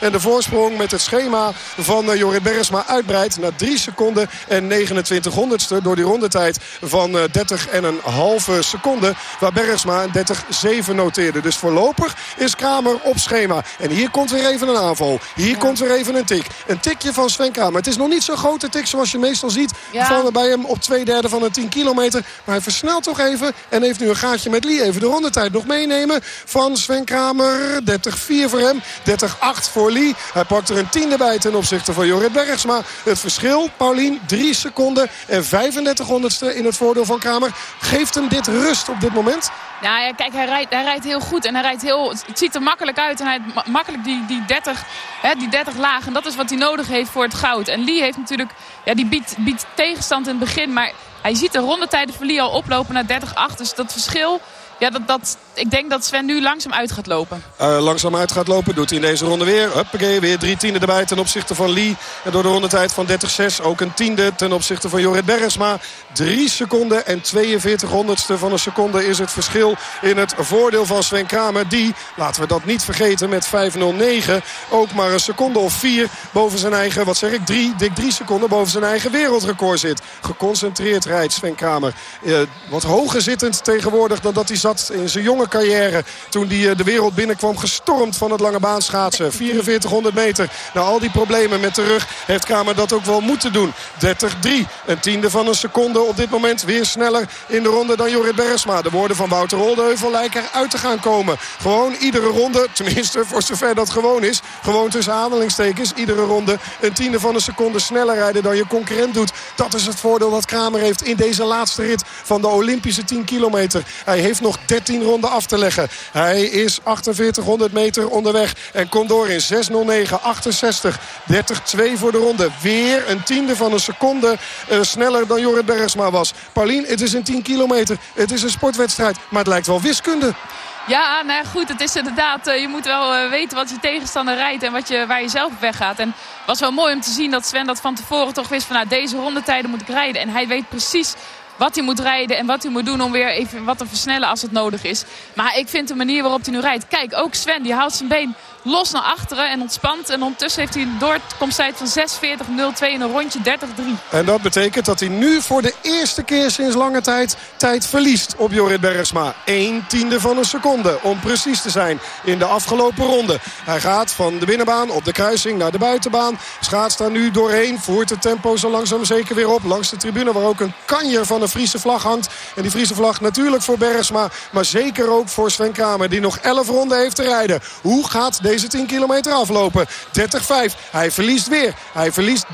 En de voorsprong met het schema van uh, Jorrit Bergsma uitbreidt naar 3 seconden en 29 honderdste. Door die rondetijd van uh, 30 en een halve seconde. Waar Bergsma een 30-7 noteerde. Dus voorlopig is Kramer op schema. En hier komt weer even een aanval. Hier ja. komt weer even een tik. Een tikje van Sven Kramer. Het is nog niet zo'n grote tik zoals je meestal ziet. Ja. Van bij hem op twee derde van een 10 kilometer. Maar hij versnelt toch even. En heeft nu een gaatje met Lee. Even de rondetijd nog meenemen van Sven Kramer. 30-4 voor hem. 30-8 voor Lee. Hij pakt er een tiende bij ten opzichte van Jorrit Bergsma. Het verschil, Paulien, 3 seconden en 35 honderdste in het voordeel van Kramer. Geeft hem dit rust op dit moment? Nou ja, kijk, hij rijdt, hij rijdt heel goed en hij rijdt heel, het ziet er makkelijk uit. En hij ma makkelijk die, die, 30, hè, die 30 laag. En dat is wat hij nodig heeft voor het goud. En Lee heeft natuurlijk, ja, die biedt, biedt tegenstand in het begin. Maar hij ziet de rondetijden van Lee al oplopen naar 30-8. Dus dat verschil ja, dat, dat, ik denk dat Sven nu langzaam uit gaat lopen. Uh, langzaam uit gaat lopen. Doet hij in deze ronde weer. Huppakee, weer drie tienden erbij ten opzichte van Lee. En door de rondetijd van 30-6 ook een tiende ten opzichte van Jorrit Bergsma. Drie seconden en 42 honderdste van een seconde is het verschil in het voordeel van Sven Kramer. Die, laten we dat niet vergeten, met 5.09 ook maar een seconde of vier boven zijn eigen, wat zeg ik, drie, dik drie seconden boven zijn eigen wereldrecord zit. Geconcentreerd rijdt Sven Kramer. Uh, wat hoger zittend tegenwoordig dan dat hij zat in zijn jonge carrière. Toen hij uh, de wereld binnenkwam gestormd van het lange baan schaatsen. 4400 meter. Na al die problemen met de rug heeft Kramer dat ook wel moeten doen. 30-3. Een tiende van een seconde op dit moment weer sneller in de ronde dan Jorrit Bergsma. De woorden van Wouter Oldeheuvel lijken eruit te gaan komen. Gewoon iedere ronde, tenminste voor zover dat gewoon is. Gewoon tussen aanhalingstekens. Iedere ronde een tiende van een seconde sneller rijden dan je concurrent doet. Dat is het voordeel dat Kramer heeft in deze laatste rit van de Olympische 10 kilometer. Hij heeft nog 13 ronden af te leggen. Hij is 4800 meter onderweg en komt door in 6.09, 68, 30-2 voor de ronde. Weer een tiende van een seconde uh, sneller dan Jorrit Bergsma was. Paulien, het is een 10 kilometer. Het is een sportwedstrijd, maar het lijkt wel wiskunde. Ja, nou goed, het is inderdaad, uh, je moet wel uh, weten wat je tegenstander rijdt en wat je, waar je zelf op weggaat. En het was wel mooi om te zien dat Sven dat van tevoren toch wist van nou, deze rondetijden moet ik rijden. En hij weet precies wat hij moet rijden en wat hij moet doen om weer even wat te versnellen als het nodig is. Maar ik vind de manier waarop hij nu rijdt. Kijk, ook Sven, die houdt zijn been los naar achteren en ontspant. En ondertussen heeft hij een doorkomsttijd van 46.02 in een rondje 30-3. En dat betekent dat hij nu voor de eerste keer sinds lange tijd tijd verliest op Jorrit Bergsma. 1 tiende van een seconde, om precies te zijn, in de afgelopen ronde. Hij gaat van de binnenbaan op de kruising naar de buitenbaan. Schaats daar nu doorheen, voert het tempo zo langzaam zeker weer op. Langs de tribune waar ook een kanjer van een Friese vlag hangt. En die Friese vlag natuurlijk voor Bergsma, maar zeker ook voor Sven Kramer... die nog 11 ronden heeft te rijden. Hoe gaat deze deze 10 kilometer aflopen. 30-5. Hij verliest weer. Hij verliest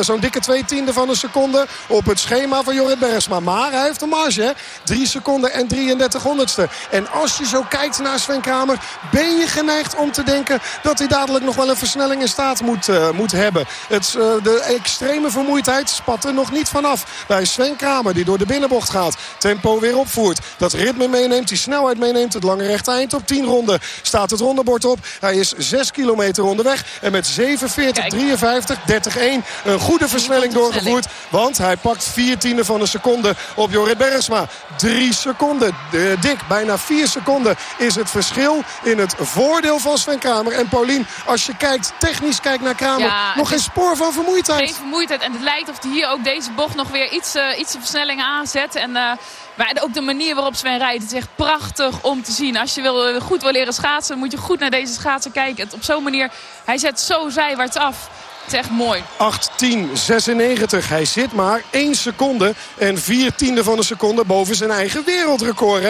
zo'n dikke twee tiende van een seconde op het schema van Jorrit Bergsma. Maar hij heeft een marge. Hè? 3 seconden en 33 honderdste. En als je zo kijkt naar Sven Kramer... ben je geneigd om te denken dat hij dadelijk nog wel een versnelling in staat moet, uh, moet hebben. Het, uh, de extreme vermoeidheid spat er nog niet vanaf. Bij Sven Kramer die door de binnenbocht gaat. Tempo weer opvoert. Dat ritme meeneemt. Die snelheid meeneemt. Het lange rechte eind op 10 ronden. Staat het rondebord op. is 6 kilometer onderweg. En met 47, 53, 30, 1 een goede versnelling doorgevoerd. Want hij pakt 4 tiende van een seconde op Jorrit Bergsma. 3 seconden. dik, bijna 4 seconden is het verschil in het voordeel van Sven Kramer. En Paulien, als je kijkt, technisch kijkt naar Kramer, ja, nog geen spoor van vermoeidheid. Geen vermoeidheid. En het lijkt of hij hier ook deze bocht nog weer iets, uh, iets versnelling aanzet. En... Uh, maar ook de manier waarop Sven rijdt, het is echt prachtig om te zien. Als je wil, eh, goed wil leren schaatsen, moet je goed naar deze schaatsen kijken. Op zo'n manier, hij zet zo zijwaarts af. Het echt mooi. 8-10-96. Hij zit maar 1 seconde en 4 tiende van een seconde boven zijn eigen wereldrecord.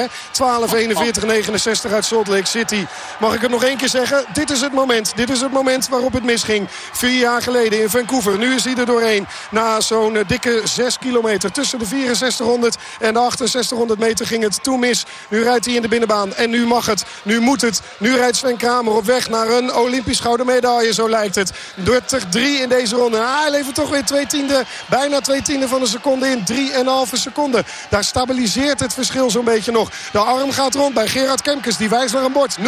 12-41-69 uit Salt Lake City. Mag ik het nog één keer zeggen? Dit is het moment. Dit is het moment waarop het misging. Vier jaar geleden in Vancouver. Nu is hij er doorheen. Na zo'n eh, dikke 6 kilometer. Tussen de 6400 en de 6800 meter ging het toen mis. Nu rijdt hij in de binnenbaan. En nu mag het. Nu moet het. Nu rijdt Sven Kramer op weg naar een Olympisch gouden medaille. Zo lijkt het. 30-3 in deze ronde. Ah, hij levert toch weer twee tiende, bijna twee tiende van een seconde in. 3,5 seconde. Daar stabiliseert het verschil zo'n beetje nog. De arm gaat rond bij Gerard Kemkes. Die wijst naar een bord. 0,0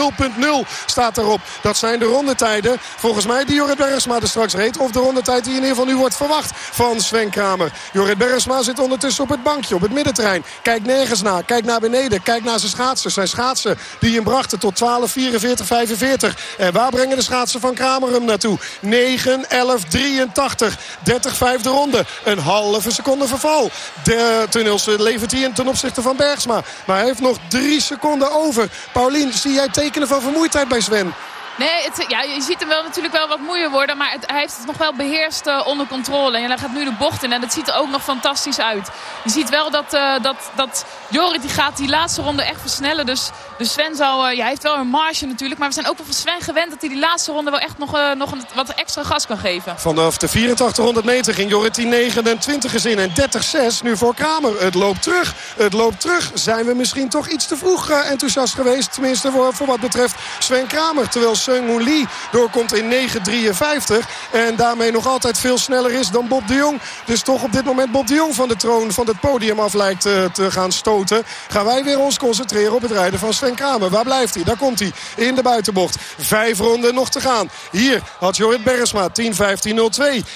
staat erop. Dat zijn de rondetijden. Volgens mij die Jorrit Bergsma er straks reed. Of de rondetijd die in ieder geval nu wordt verwacht van Sven Kramer. Jorrit Bergsma zit ondertussen op het bankje, op het middenterrein. Kijk nergens naar. Kijk naar beneden. Kijk naar zijn schaatsen. Zijn schaatsen die hem brachten tot 12, 44, 45. En waar brengen de schaatsen van Kramer hem naartoe? 9, 11. 11.83. 30 vijfde ronde. Een halve seconde verval. De tunnels levert hij in ten opzichte van Bergsma. Maar hij heeft nog drie seconden over. Paulien, zie jij tekenen van vermoeidheid bij Sven? Nee, het, ja, je ziet hem wel natuurlijk wel wat moeier worden. Maar het, hij heeft het nog wel beheerst uh, onder controle. En hij gaat nu de bocht in. En dat ziet er ook nog fantastisch uit. Je ziet wel dat, uh, dat, dat Jorrit die gaat die laatste ronde echt versnellen. Dus, dus Sven zal, uh, ja, hij heeft wel een marge natuurlijk. Maar we zijn ook wel van Sven gewend dat hij die laatste ronde wel echt nog, nog wat extra gas kan geven. Vanaf de 8400 meter ging Jorrit die 29 in. En 30-6 nu voor Kramer. Het loopt terug. Het loopt terug. Zijn we misschien toch iets te vroeg enthousiast geweest. Tenminste voor, voor wat betreft Sven Kramer. Terwijl Seung Lee doorkomt in 9.53. En daarmee nog altijd veel sneller is dan Bob de Jong. Dus toch op dit moment Bob de Jong van de troon van het podium af lijkt uh, te gaan stoten. Gaan wij weer ons concentreren op het rijden van Sven Kramer. Waar blijft hij? Daar komt hij in de buitenbocht. Vijf ronden nog te gaan. Hier had Jorrit Bergsma 10-15-02.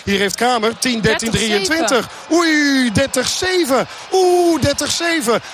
Hier heeft Kramer 10-13-23. Oei, 30-7. Oeh, 30-7.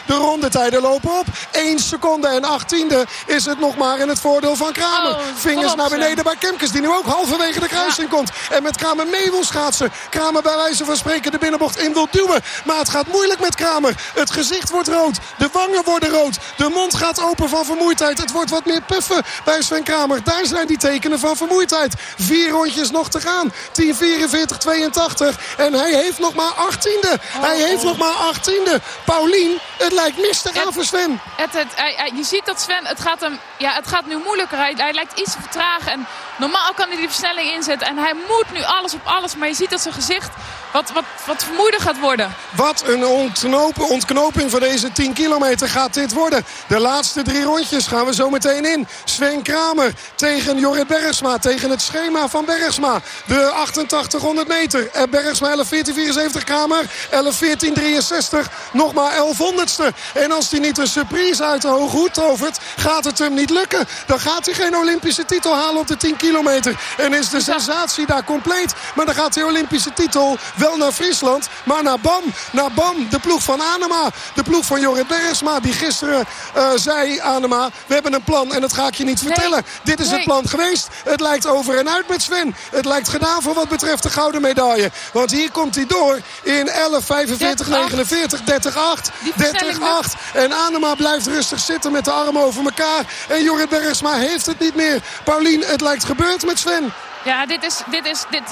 De rondetijden lopen op. 1 seconde en 18e is het nog maar in het voordeel van Kramer. Oh, Vingers naar beneden bij Kemkes die nu ook halverwege de kruising komt. En met Kramer mee wil schaatsen. Kramer bij wijze van spreken de binnenbocht in wil duwen. Maar het gaat moeilijk met Kramer. Het gezicht wordt rood. De wangen worden rood. De mond gaat open van vermoeidheid. Het wordt wat meer puffen bij Sven Kramer. Daar zijn die tekenen van vermoeidheid. Vier rondjes nog te gaan. 10, 44, 82. En hij heeft nog maar 18e. Hij heeft nog maar 18e. Paulien, het lijkt mistig aan voor Sven. Het, het, hij, hij, je ziet dat Sven, het gaat, hem, ja, het gaat nu moeilijker. Hij, hij lijkt iets vertragen. En normaal kan hij die versnelling inzetten. En hij moet nu alles op alles. Maar je ziet dat zijn gezicht wat, wat, wat vermoeider gaat worden. Wat een ontknopen, ontknoping voor deze 10 kilometer gaat dit worden. De laatste drie rondjes gaan we zo meteen in. Sven Kramer tegen Jorrit Bergsma. Tegen het schema van Bergsma. De 8800 meter. Bergsma 11.14.74. Kramer 11.14.63. Nog maar 1100ste. En als hij niet een surprise uit de hoge hoed tovert... gaat het hem niet lukken. Dan gaat hij geen Olympische titel halen op de 10 kilometer. En is de sensatie daar compleet. Maar dan gaat de Olympische titel wel naar Friesland. Maar naar BAM. Naar BAM. De ploeg van Anema. De ploeg van Jorrit Bergsma. Die gisteren uh, zei Anema. We hebben een plan en dat ga ik je niet vertellen. Nee. Dit is Nee. het plan geweest. Het lijkt over en uit met Sven. Het lijkt gedaan voor wat betreft de gouden medaille. Want hier komt hij door in 11, 45, 49, 30, 8. Die 30, versnelling 8. En Anema blijft rustig zitten met de armen over elkaar. En Jorrit Bergsma heeft het niet meer. Paulien, het lijkt gebeurd met Sven. Ja, dit is, dit is, dit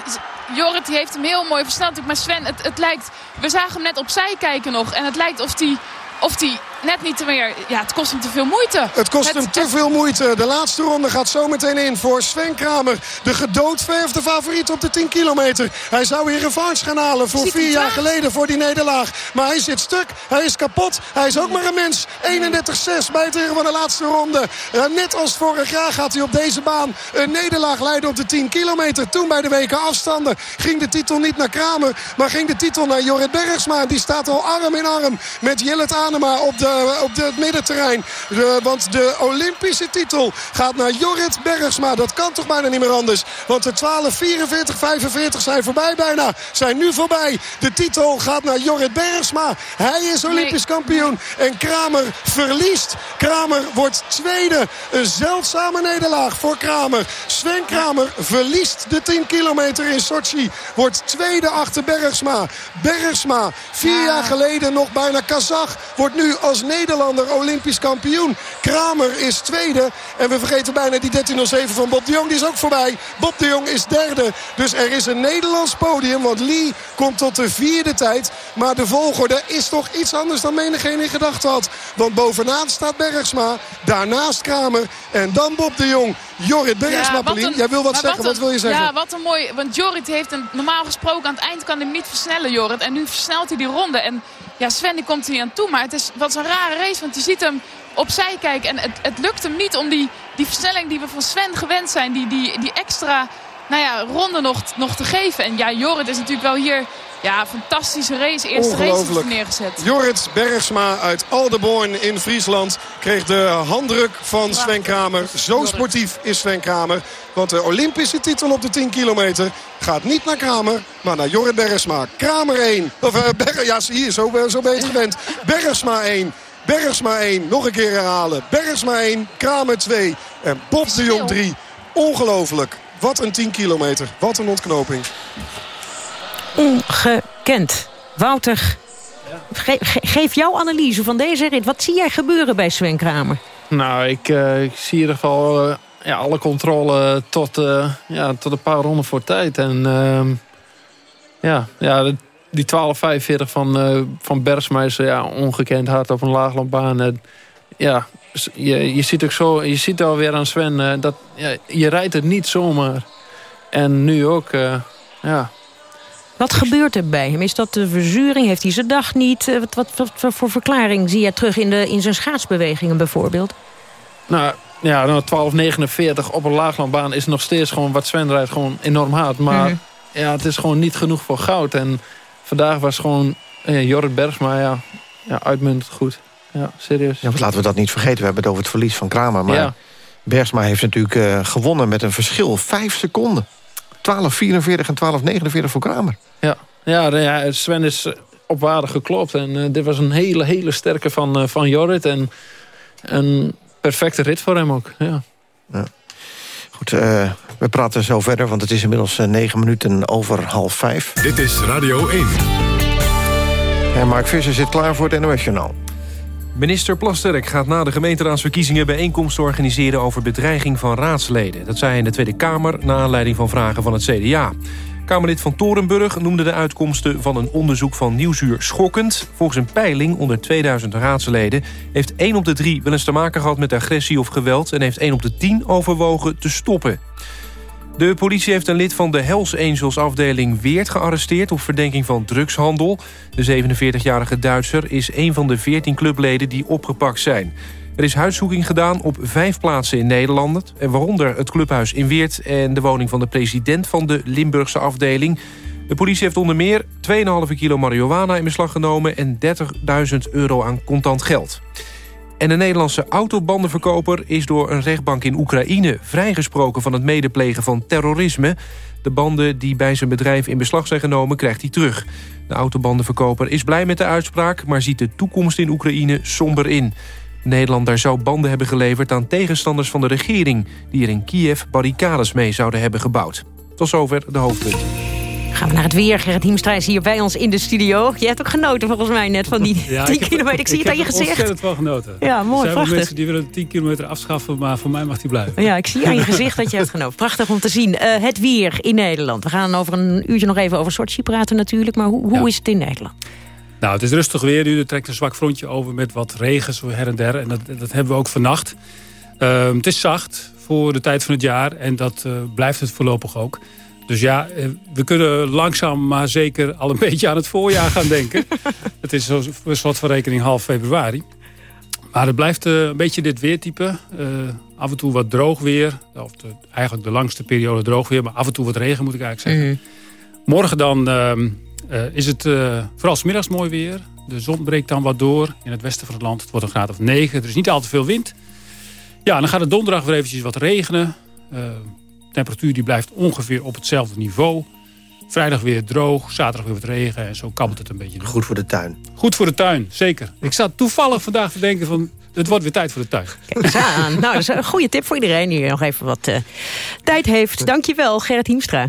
Jorrit heeft hem heel mooi versneld. Maar Sven, het, het lijkt, we zagen hem net opzij kijken nog. En het lijkt of hij of die net niet meer, ja het kost hem te veel moeite. Het kost hem te veel moeite. De laatste ronde gaat zo meteen in voor Sven Kramer. De gedoodverfde favoriet op de 10 kilometer. Hij zou hier revanche gaan halen voor vier jaar geleden voor die nederlaag. Maar hij zit stuk. Hij is kapot. Hij is ook maar een mens. 31-6 bij het van de laatste ronde. Eh, net als vorig jaar gaat hij op deze baan een nederlaag leiden op de 10 kilometer. Toen bij de weken afstanden ging de titel niet naar Kramer. Maar ging de titel naar Jorrit Bergsma. Die staat al arm in arm met Jillet Anema op, de, op de, het middenterrein. De- want de Olympische titel gaat naar Jorrit Bergsma. Dat kan toch bijna niet meer anders. Want de 12, 44, 45 zijn voorbij bijna. Zijn nu voorbij. De titel gaat naar Jorrit Bergsma. Hij is Olympisch kampioen. En Kramer verliest. Kramer wordt tweede. Een zeldzame nederlaag voor Kramer. Sven Kramer verliest de 10 kilometer in Sochi. Wordt tweede achter Bergsma. Bergsma, vier jaar geleden nog bijna Kazach. Wordt nu als Nederlander Olympisch kampioen. Kramer is tweede. En we vergeten bijna die 13.07 van Bob de Jong. Die is ook voorbij. Bob de Jong is derde. Dus er is een Nederlands podium. Want Lee komt tot de vierde tijd. Maar de volgorde is toch iets anders dan menigeen in gedachten had. Want bovenaan staat Bergsma. Daarnaast Kramer. En dan Bob de Jong. Jorrit Bergsma, wat Paulien. Jij wil wat zeggen. Wat, een- wil je zeggen? Ja, wat een mooi... Want Jorrit heeft een, normaal gesproken aan het eind kan hij niet versnellen, Jorrit. En nu versnelt hij die ronde. En ja, Sven die komt er niet aan toe. Maar het is wat een rare race, want je ziet hem opzij kijken. En het, het lukt hem niet om die, die versnelling die we van Sven gewend zijn... die, die, die extra nou ja, ronde nog, nog te geven. En ja, Jorrit is natuurlijk wel hier... Ja, fantastische race. Eerste race neergezet. Jorrit Bergsma uit Aldeborn in Friesland kreeg de handdruk van Sven Kramer. Zo sportief is Sven Kramer. Want de Olympische titel op de 10 kilometer gaat niet naar Kramer, maar naar Jorrit Bergsma. Kramer 1. Of, eh, Ber- ja, hier, zo, ben- zo ben je het gewend. <laughs> Bergsma 1. Bergsma 1. Nog een keer herhalen. Bergsma 1. Kramer 2. En Bob de Jong 3. Ongelooflijk. Wat een 10 kilometer. Wat een ontknoping. Ongekend. Wouter, ge- ge- geef jouw analyse van deze rit. Wat zie jij gebeuren bij Sven Kramer? Nou, ik, eh, ik zie in ieder geval eh, ja, alle controle tot, eh, ja, tot een paar ronden voor tijd. En ehm, ja, ja, die 12.45 van, van Bergsma is ja, ongekend hard op een laaglandbaan. Ja, je, je ziet ook zo, je ziet alweer aan Sven dat ja, je rijdt het niet zomaar. En nu ook, ja. Wat gebeurt er bij hem? Is dat de verzuring? Heeft hij zijn dag niet? Eh, Wat, wat, wat, wat voor verklaring zie je terug in, de, in zijn schaatsbewegingen bijvoorbeeld? Nou, ja, nou, 12,49 op een laaglandbaan is nog steeds gewoon wat Sven rijdt gewoon enorm hard. Maar Mhm. ja, het is gewoon niet genoeg voor goud. En vandaag was gewoon uh, Jorrit Bergsma ja, ja, uitmuntend goed. Ja, serieus. Ja, want laten we dat niet vergeten. We hebben het over het verlies van Kramer. Maar Ja. Bergsma heeft natuurlijk eh, gewonnen met een verschil. Vijf seconden. 12,44 en 12,49 voor Kramer. Ja, ja, de- ja Sven is eh, op waarde geklopt. En eh, dit was een hele, hele sterke van, eh, van Jorrit. En een perfecte rit voor hem ook. Ja. Goed, eh, we praten zo verder, want het is inmiddels negen minuten over half vijf. Dit is Radio 1. En Mark Visser zit klaar voor het NOS-journaal. Minister Plasterk gaat na de gemeenteraadsverkiezingen bijeenkomsten organiseren over bedreiging van raadsleden. Dat zei hij in de Tweede Kamer na aanleiding van vragen van het CDA. Kamerlid van Torenburg noemde de uitkomsten van een onderzoek van Nieuwsuur schokkend. Volgens een peiling onder 2000 raadsleden heeft 1 op de 3 wel eens te maken gehad met agressie of geweld... en heeft 1 op de 10 overwogen te stoppen. De politie heeft een lid van de Hells Angels afdeling Weert gearresteerd... op verdenking van drugshandel. De 47-jarige Duitser is een van de 14 clubleden die opgepakt zijn. Er is huiszoeking gedaan op vijf plaatsen in Nederland... waaronder het clubhuis in Weert en de woning van de president van de Limburgse afdeling. De politie heeft onder meer 2,5 kilo marihuana in beslag genomen... en 30.000 euro aan contant geld. En een Nederlandse autobandenverkoper is door een rechtbank in Oekraïne... vrijgesproken van het medeplegen van terrorisme. De banden die bij zijn bedrijf in beslag zijn genomen krijgt hij terug. De autobandenverkoper is blij met de uitspraak... maar ziet de toekomst in Oekraïne somber in. Nederland daar zou banden hebben geleverd aan tegenstanders van de regering... die er in Kiev barricades mee zouden hebben gebouwd. Tot zover de hoofdpunten. Gaan we naar het weer. Gerrit Hiemstra is hier bij ons in de studio. Je hebt ook genoten volgens mij net van die 10 ik heb- kilometer. Ik zie het aan je heb er gezicht. ontzettend van genoten. Ja, mooi, Er zijn wel mensen die willen 10 kilometer afschaffen, maar voor mij mag die blijven. Ja, ik zie aan je gezicht dat je hebt genoten. Prachtig om te zien. Eh, het weer in Nederland. We gaan over een uurtje nog even over Sochi praten natuurlijk. Maar hoe, hoe is het in Nederland? Nou, het is rustig weer nu. Er trekt een zwak frontje over met wat regen zo her en der. En dat, dat hebben we ook vannacht. Ehm, het is zacht voor de tijd van het jaar. En dat eh, blijft het voorlopig ook. Dus ja, eh, we kunnen langzaam maar zeker al een <laughs> beetje aan het voorjaar gaan denken. <laughs> het is voor slot van rekening half februari. Maar het blijft eh, een beetje dit weertype. Eh, af en toe wat droog weer. Of de- eigenlijk de langste periode droog weer. Maar af en toe wat regen moet ik eigenlijk zeggen. Morgen dan ehm, eh, is het vooral 's middags mooi weer. De zon breekt dan wat door in het westen van het land. Het wordt een graad of 9. Er is niet al te veel wind. Ja, dan gaat het donderdag weer eventjes wat regenen. De temperatuur die blijft ongeveer op hetzelfde niveau. Vrijdag weer droog, zaterdag weer wat regen. En zo kabbelt het een beetje. Goed voor de tuin. Goed voor de tuin, zeker. Ik zat toevallig vandaag te denken van... het wordt weer tijd voor de tuin. Kijk eens aan. nou, dat is een goede tip voor iedereen die nog even wat eh, tijd heeft. Dankjewel, Gerrit Hiemstra.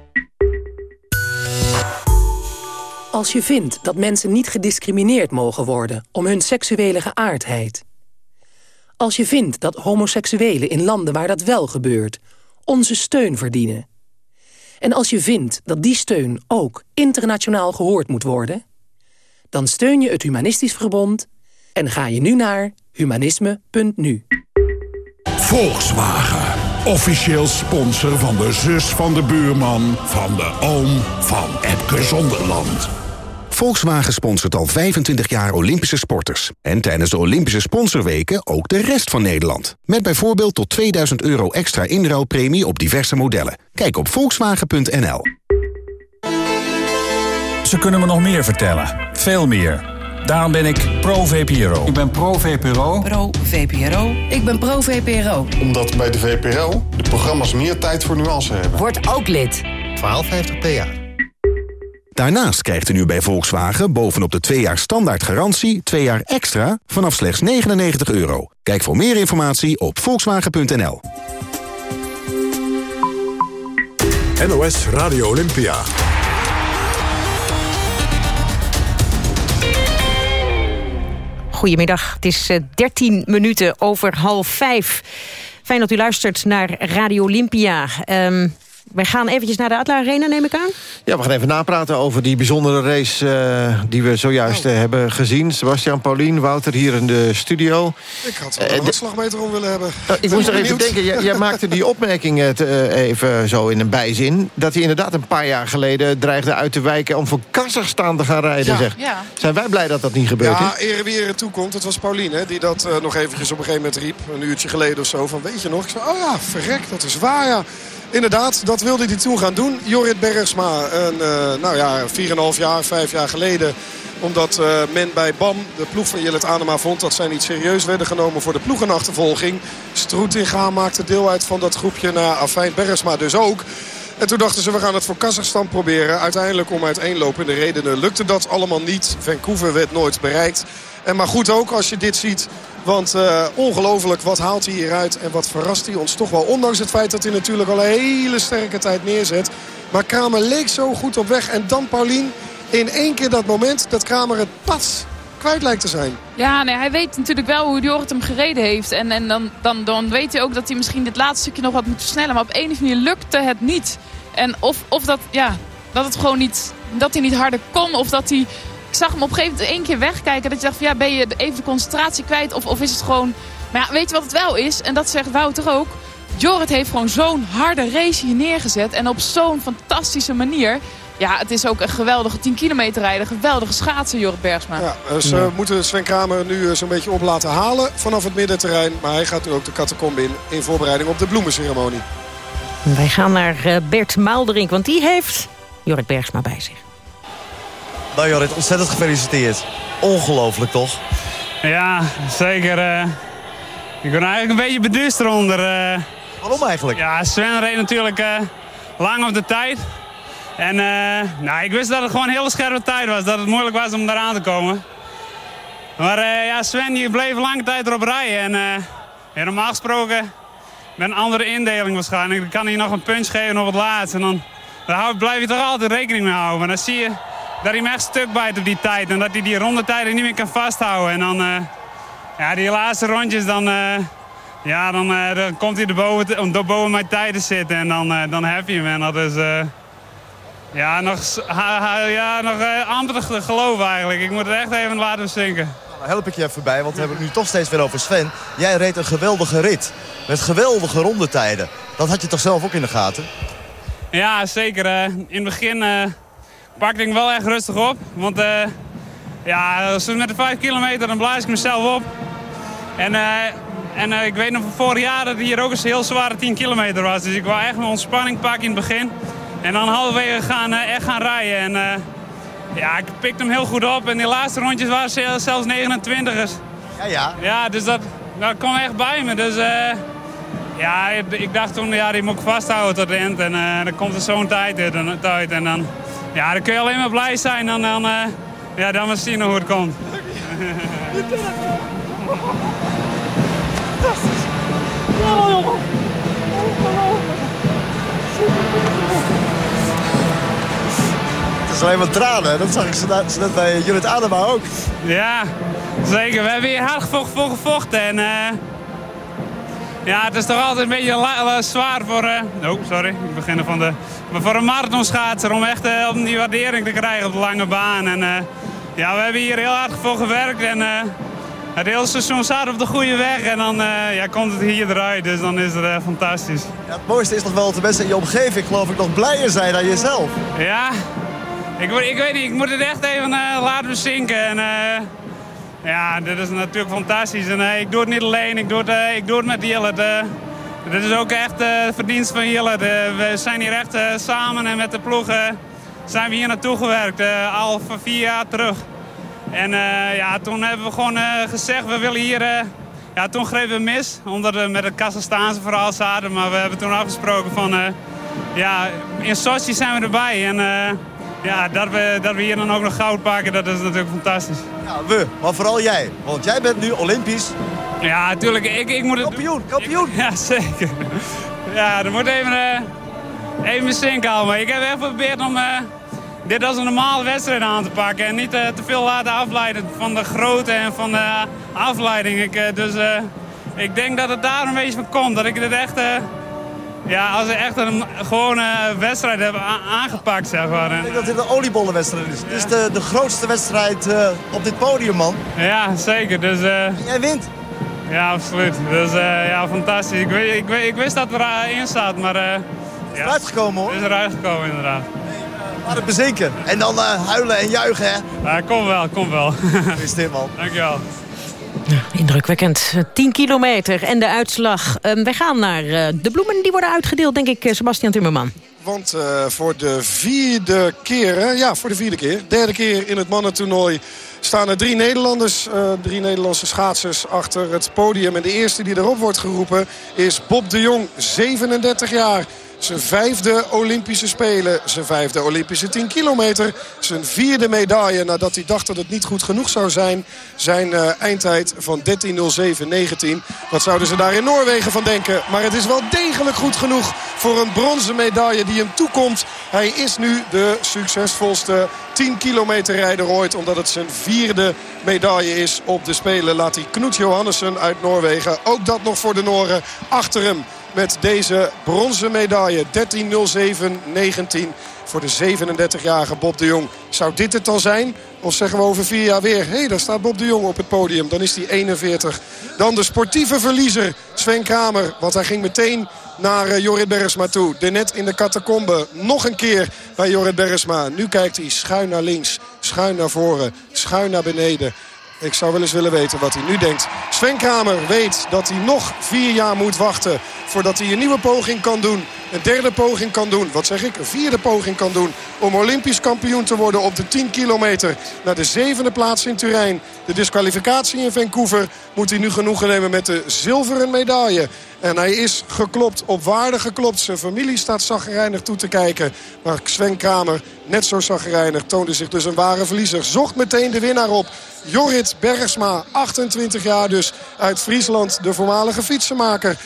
Als je vindt dat mensen niet gediscrimineerd mogen worden om hun seksuele geaardheid. Als je vindt dat homoseksuelen in landen waar dat wel gebeurt onze steun verdienen. En als je vindt dat die steun ook internationaal gehoord moet worden... dan steun je het Humanistisch Verbond en ga je nu naar humanisme.nu. Volkswagen. Officieel sponsor van de zus van de buurman... van de oom van Epke Zonderland. Volkswagen sponsort al 25 jaar Olympische sporters. En tijdens de Olympische sponsorweken ook de rest van Nederland. Met bijvoorbeeld tot 2000 euro extra inruilpremie op diverse modellen. Kijk op volkswagen.nl. Ze kunnen me nog meer vertellen. Veel meer. Daarom ben ik pro-VPRO. Ik ben pro-VPRO. Pro-VPRO. Ik ben pro-VPRO. Omdat bij de VPRO de programma's meer tijd voor nuance hebben. Word ook lid. 1250 PA. Daarnaast krijgt u nu bij Volkswagen bovenop de 2 jaar standaard garantie... 2 jaar extra vanaf slechts 99 euro. Kijk voor meer informatie op volkswagen.nl. NOS Radio Olympia. Goedemiddag, het is eh, 13 minuten over half vijf. Fijn dat u luistert naar Radio Olympia. Ehm, wij gaan eventjes naar de Adler Arena, neem ik aan. Ja, we gaan even napraten over die bijzondere race uh, die we zojuist uh, hebben gezien. Sebastian, Paulien, Wouter hier in de studio. Ik had wel een slagmeter om willen hebben. ik moest er even denken, jij, jij, <laughs> maakte die opmerking even zo in een bijzin... dat hij inderdaad een paar jaar geleden dreigde uit te wijken... om voor Kazachstan te gaan rijden, ja. zeg. Ja. Zijn wij blij dat dat niet gebeurt ja, is? Ja, ere wie ere toekomt. Het was Paulien hè, die dat nog eventjes op een gegeven moment riep. Een uurtje geleden of zo. Van weet je nog? Ik zei, oh ja, verrek, dat is waar ja. Inderdaad, dat wilde hij toen gaan doen. Jorrit Bergsma, een, uh, nou ja, 4,5 jaar, 5 jaar geleden omdat uh, men bij BAM, de ploeg van Jillet Anema, vond dat zij niet serieus werden genomen voor de ploegenachtervolging. Stroetinga maakte deel uit van dat groepje naar Afijn Bergsma dus ook. En toen dachten ze, we gaan het voor Kazachstan proberen. Uiteindelijk om uiteenlopende redenen lukte dat allemaal niet. Vancouver werd nooit bereikt. En maar goed ook als je dit ziet. Want uh, ongelooflijk, wat haalt hij hieruit en wat verrast hij ons toch wel. Ondanks het feit dat hij natuurlijk al een hele sterke tijd neerzet. Maar Kramer leek zo goed op weg. En dan Paulien, in één keer dat moment dat Kramer het pas kwijt lijkt te zijn. Ja, nee, hij weet natuurlijk wel hoe Jorrit hem gereden heeft. En, en dan, dan, dan weet hij ook dat hij misschien dit laatste stukje nog wat moet versnellen. Maar op een of andere manier lukte het niet. En of, of dat, ja, dat het gewoon niet, dat hij niet harder kon. Of dat hij ik zag hem op een gegeven moment één keer wegkijken. Dat je dacht, van, ja, ben je even de concentratie kwijt? Of, of is het gewoon... Maar ja, weet je wat het wel is? En dat zegt Wouter ook. Jorrit heeft gewoon zo'n harde race hier neergezet. En op zo'n fantastische manier. Ja, het is ook een geweldige 10 kilometer rijden. Geweldige schaatsen, Jorrit Bergsma. Ja, ze ja. moeten Sven Kramer nu zo'n beetje op laten halen vanaf het middenterrein. Maar hij gaat nu ook de catacombe in. In voorbereiding op de bloemenceremonie. Wij gaan naar Bert Maalderink, want die heeft Jorrit Bergsma bij zich. Nou Jorrit, ontzettend gefeliciteerd. Ongelooflijk toch? Ja, zeker. Uh, ik ben eigenlijk een beetje beduust eronder. Uh, Waarom eigenlijk? Ja, Sven reed natuurlijk uh, lang op de tijd. En nou, ik wist dat het gewoon een hele scherpe tijd was. Dat het moeilijk was om eraan te komen. Maar ja, Sven die bleef lange tijd erop rijden. En ja, normaal gesproken met een andere indeling waarschijnlijk. Dan kan hij nog een punch geven op het laatst. En dan, dan blijf je toch altijd rekening mee houden. Maar dan zie je dat hij me echt stuk bijt op die tijd. En dat hij die rondetijden niet meer kan vasthouden. En dan, uh, ja, die laatste rondjes, dan, uh, ja, dan, uh, dan komt hij erboven, om boven mijn tijd te zitten. En dan, dan heb je hem. En dat is, ja, nog, ja, nog amper te geloven eigenlijk. Ik moet het echt even laten zinken. Nou, help ik je even bij, want we hebben het nu toch steeds weer over Sven. Jij reed een geweldige rit. Met geweldige rondetijden. Dat had je toch zelf ook in de gaten? Ja, zeker. in het begin pakte ik wel echt rustig op. Want uh, ja, met de 5 kilometer dan blaas ik mezelf op. En, uh, en uh, ik weet nog van vorig jaar dat het hier ook een heel zware 10 kilometer was. Dus ik wou echt mijn ontspanning pakken in het begin. En dan halverwege gaan, echt gaan rijden. En ja, ik pikte hem heel goed op. En die laatste rondjes waren zelfs 29ers. Ja, ja. Ja, dus dat, dat kwam echt bij me. Dus ja, ik dacht toen, ja, die moet ik vasthouden tot de eind. En dan komt er zo'n tijd uit. En dan, ja, dan kun je alleen maar blij zijn. En dan, uh, ja, dan maar zien hoe het komt. Fantastisch. Ja, jongen. Het is alleen maar tranen. Dat zag ik zo net, net bij Judith Adema ook. Ja, zeker. We hebben hier hard voor gevochten. En, uh, ja, het is toch altijd een beetje zwaar voor... Uh... Oh, sorry. Ik begin van de... Maar voor een marathonschaatser om echt uh, om die waardering te krijgen op de lange baan. En uh, ja, we hebben hier heel hard voor gewerkt. En uh, het hele seizoen staat op de goede weg. En dan ja, komt het hier eruit. Dus dan is het fantastisch. Ja, het mooiste is toch wel dat de mensen in je omgeving geloof ik nog blijer zijn dan jezelf. Ja, ik, ik weet niet. Ik moet het echt even laten bezinken. En, ja, dit is natuurlijk fantastisch. En ik doe het niet alleen, ik doe het, ik doe het met Jillet. Uh, dit is ook echt verdienst van Jillet. we zijn hier echt samen en met de ploeg zijn we hier naartoe gewerkt. al voor vier jaar terug. En ja, toen hebben we gewoon gezegd, we willen hier... ja, toen grepen we mis, omdat we met het Kazachstaanse verhaal zaten. Maar we hebben toen afgesproken van... ja, in Sochi zijn we erbij. En ja, dat we, dat we hier dan ook nog goud pakken, dat is natuurlijk fantastisch. Ja, we, maar vooral jij. Want jij bent nu Olympisch. Ja, natuurlijk. Ik, ik moet het... Kampioen, kampioen. Ik, ja, zeker. Ja, er moet even, uh, even zink halen. Ik heb even geprobeerd om uh, dit als een normale wedstrijd aan te pakken. En niet uh, te veel laten afleiden van de grootte en van de afleiding. Ik, dus ik denk dat het daar een beetje van komt. Dat ik dit echt... eh, ja, als echt een gewone wedstrijd hebben aangepakt, zeg maar. Ik denk dat dit een oliebollenwedstrijd is. Dit is de, de grootste wedstrijd eh, op dit podium, man. Ja, zeker. Dus, eh, Jij wint. Ja, absoluut. Dus eh, ja, fantastisch. Ik, weet, ik, weet, ik wist dat er eh, in staat, maar... eh ja, eruit gekomen, hoor. Het is eruit gekomen, inderdaad. Laat het bezeken. En dan eh, huilen en juichen, hè. Ja, kom wel, kom wel. <laughs> Is dit, man. Dankjewel. Indrukwekkend. 10 kilometer en de uitslag. Ehm, wij gaan naar eh, de bloemen. Die worden uitgedeeld, denk ik, eh, Sebastian Timmerman. Want eh, voor de vierde keer, hè, ja, voor de vierde keer, derde keer in het mannentoernooi... staan er drie Nederlanders, eh, drie Nederlandse schaatsers achter het podium. En de eerste die erop wordt geroepen is Bob de Jong, 37 jaar. Zijn vijfde Olympische Spelen, zijn vijfde Olympische 10 kilometer. Zijn vierde medaille nadat hij dacht dat het niet goed genoeg zou zijn. Zijn eh, eindtijd van 13.07.19. Wat zouden ze daar in Noorwegen van denken? Maar het is wel degelijk goed genoeg voor een bronzen medaille die hem toekomt. Hij is nu de succesvolste 10 kilometer rijder ooit. Omdat het zijn vierde medaille is op de Spelen. Laat hij Knut Johannessen uit Noorwegen. Ook dat nog voor de Noren achter hem met deze bronzen medaille. 13.07.19 voor de 37-jarige Bob de Jong. Zou dit het dan zijn? Of zeggen we over vier jaar weer... hé, hey, daar staat Bob de Jong op het podium. Dan is hij 41. Dan de sportieve verliezer Sven Kramer. Want hij ging meteen naar uh, Jorrit Bergsma toe. De net in de catacombe. Nog een keer bij Jorrit Bergsma. Nu kijkt hij schuin naar links, schuin naar voren, schuin naar beneden. Ik zou wel eens willen weten wat hij nu denkt. Sven Kramer weet dat hij nog vier jaar moet wachten... voordat hij een nieuwe poging kan doen. Een derde poging kan doen. Wat zeg ik? Een vierde poging kan doen. Om olympisch kampioen te worden op de 10 kilometer. Naar de zevende plaats in Turijn. De disqualificatie in Vancouver moet hij nu genoegen nemen met de zilveren medaille. En hij is geklopt, op waarde geklopt. Zijn familie staat zagrijnig toe te kijken. Maar Sven Kramer, net zo zagrijnig, toonde zich dus een ware verliezer. Zocht meteen de winnaar op. Jorrit Bergsma, 28 jaar dus, uit Friesland. De voormalige fietsenmaker.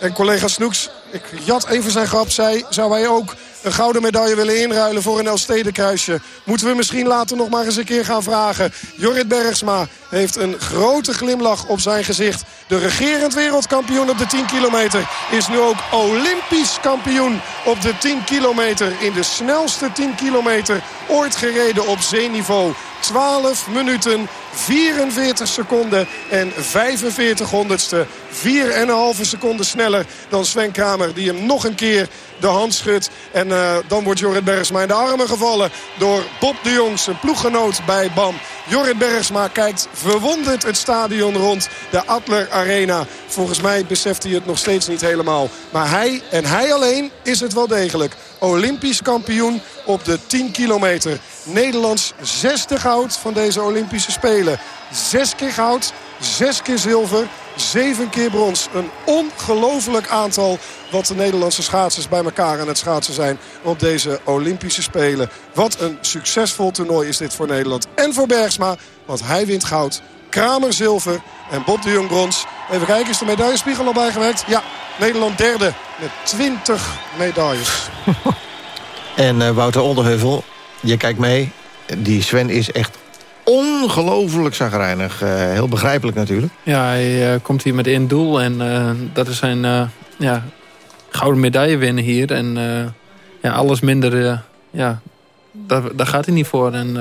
En collega Snoeks, ik jat even zijn grap, zei... zou hij ook een gouden medaille willen inruilen voor een Elstede-kruisje. Moeten we misschien later nog maar eens een keer gaan vragen. Jorrit Bergsma heeft een grote glimlach op zijn gezicht. De regerend wereldkampioen op de 10 kilometer is nu ook olympisch kampioen op de 10 kilometer. In de snelste 10 kilometer ooit gereden op zeeniveau. 12 minuten, 44 seconden en 45 honderdste. 4,5 seconden sneller dan Sven Kramer die hem nog een keer de hand schudt. En uh, dan wordt Jorrit Bergsma in de armen gevallen door Bob de Jong, zijn ploeggenoot bij BAM. Jorrit Bergsma kijkt verwonderd het stadion rond de Adler Arena. Volgens mij beseft hij het nog steeds niet helemaal. Maar hij en hij alleen is het wel degelijk. Olympisch kampioen op de 10 kilometer. Nederlands zesde goud van deze Olympische Spelen. Zes keer goud, zes keer zilver, zeven keer brons. Een ongelooflijk aantal wat de Nederlandse schaatsers bij elkaar aan het schaatsen zijn op deze Olympische Spelen. Wat een succesvol toernooi is dit voor Nederland. En voor Bergsma, want hij wint goud. Kramer zilver en Bob de Jong brons. Even kijken, is de medaillespiegel al bijgewerkt? Ja, Nederland derde met 20 medailles. <laughs> En uh, Wouter Onderheuvel, je kijkt mee. Die Sven is echt ongelooflijk zagrijnig. Uh, heel begrijpelijk natuurlijk. Ja, hij uh, komt hier met één doel. En uh, dat is zijn ja, gouden medaille winnen hier. En ja, alles minder, ja, daar, daar, gaat hij niet voor. En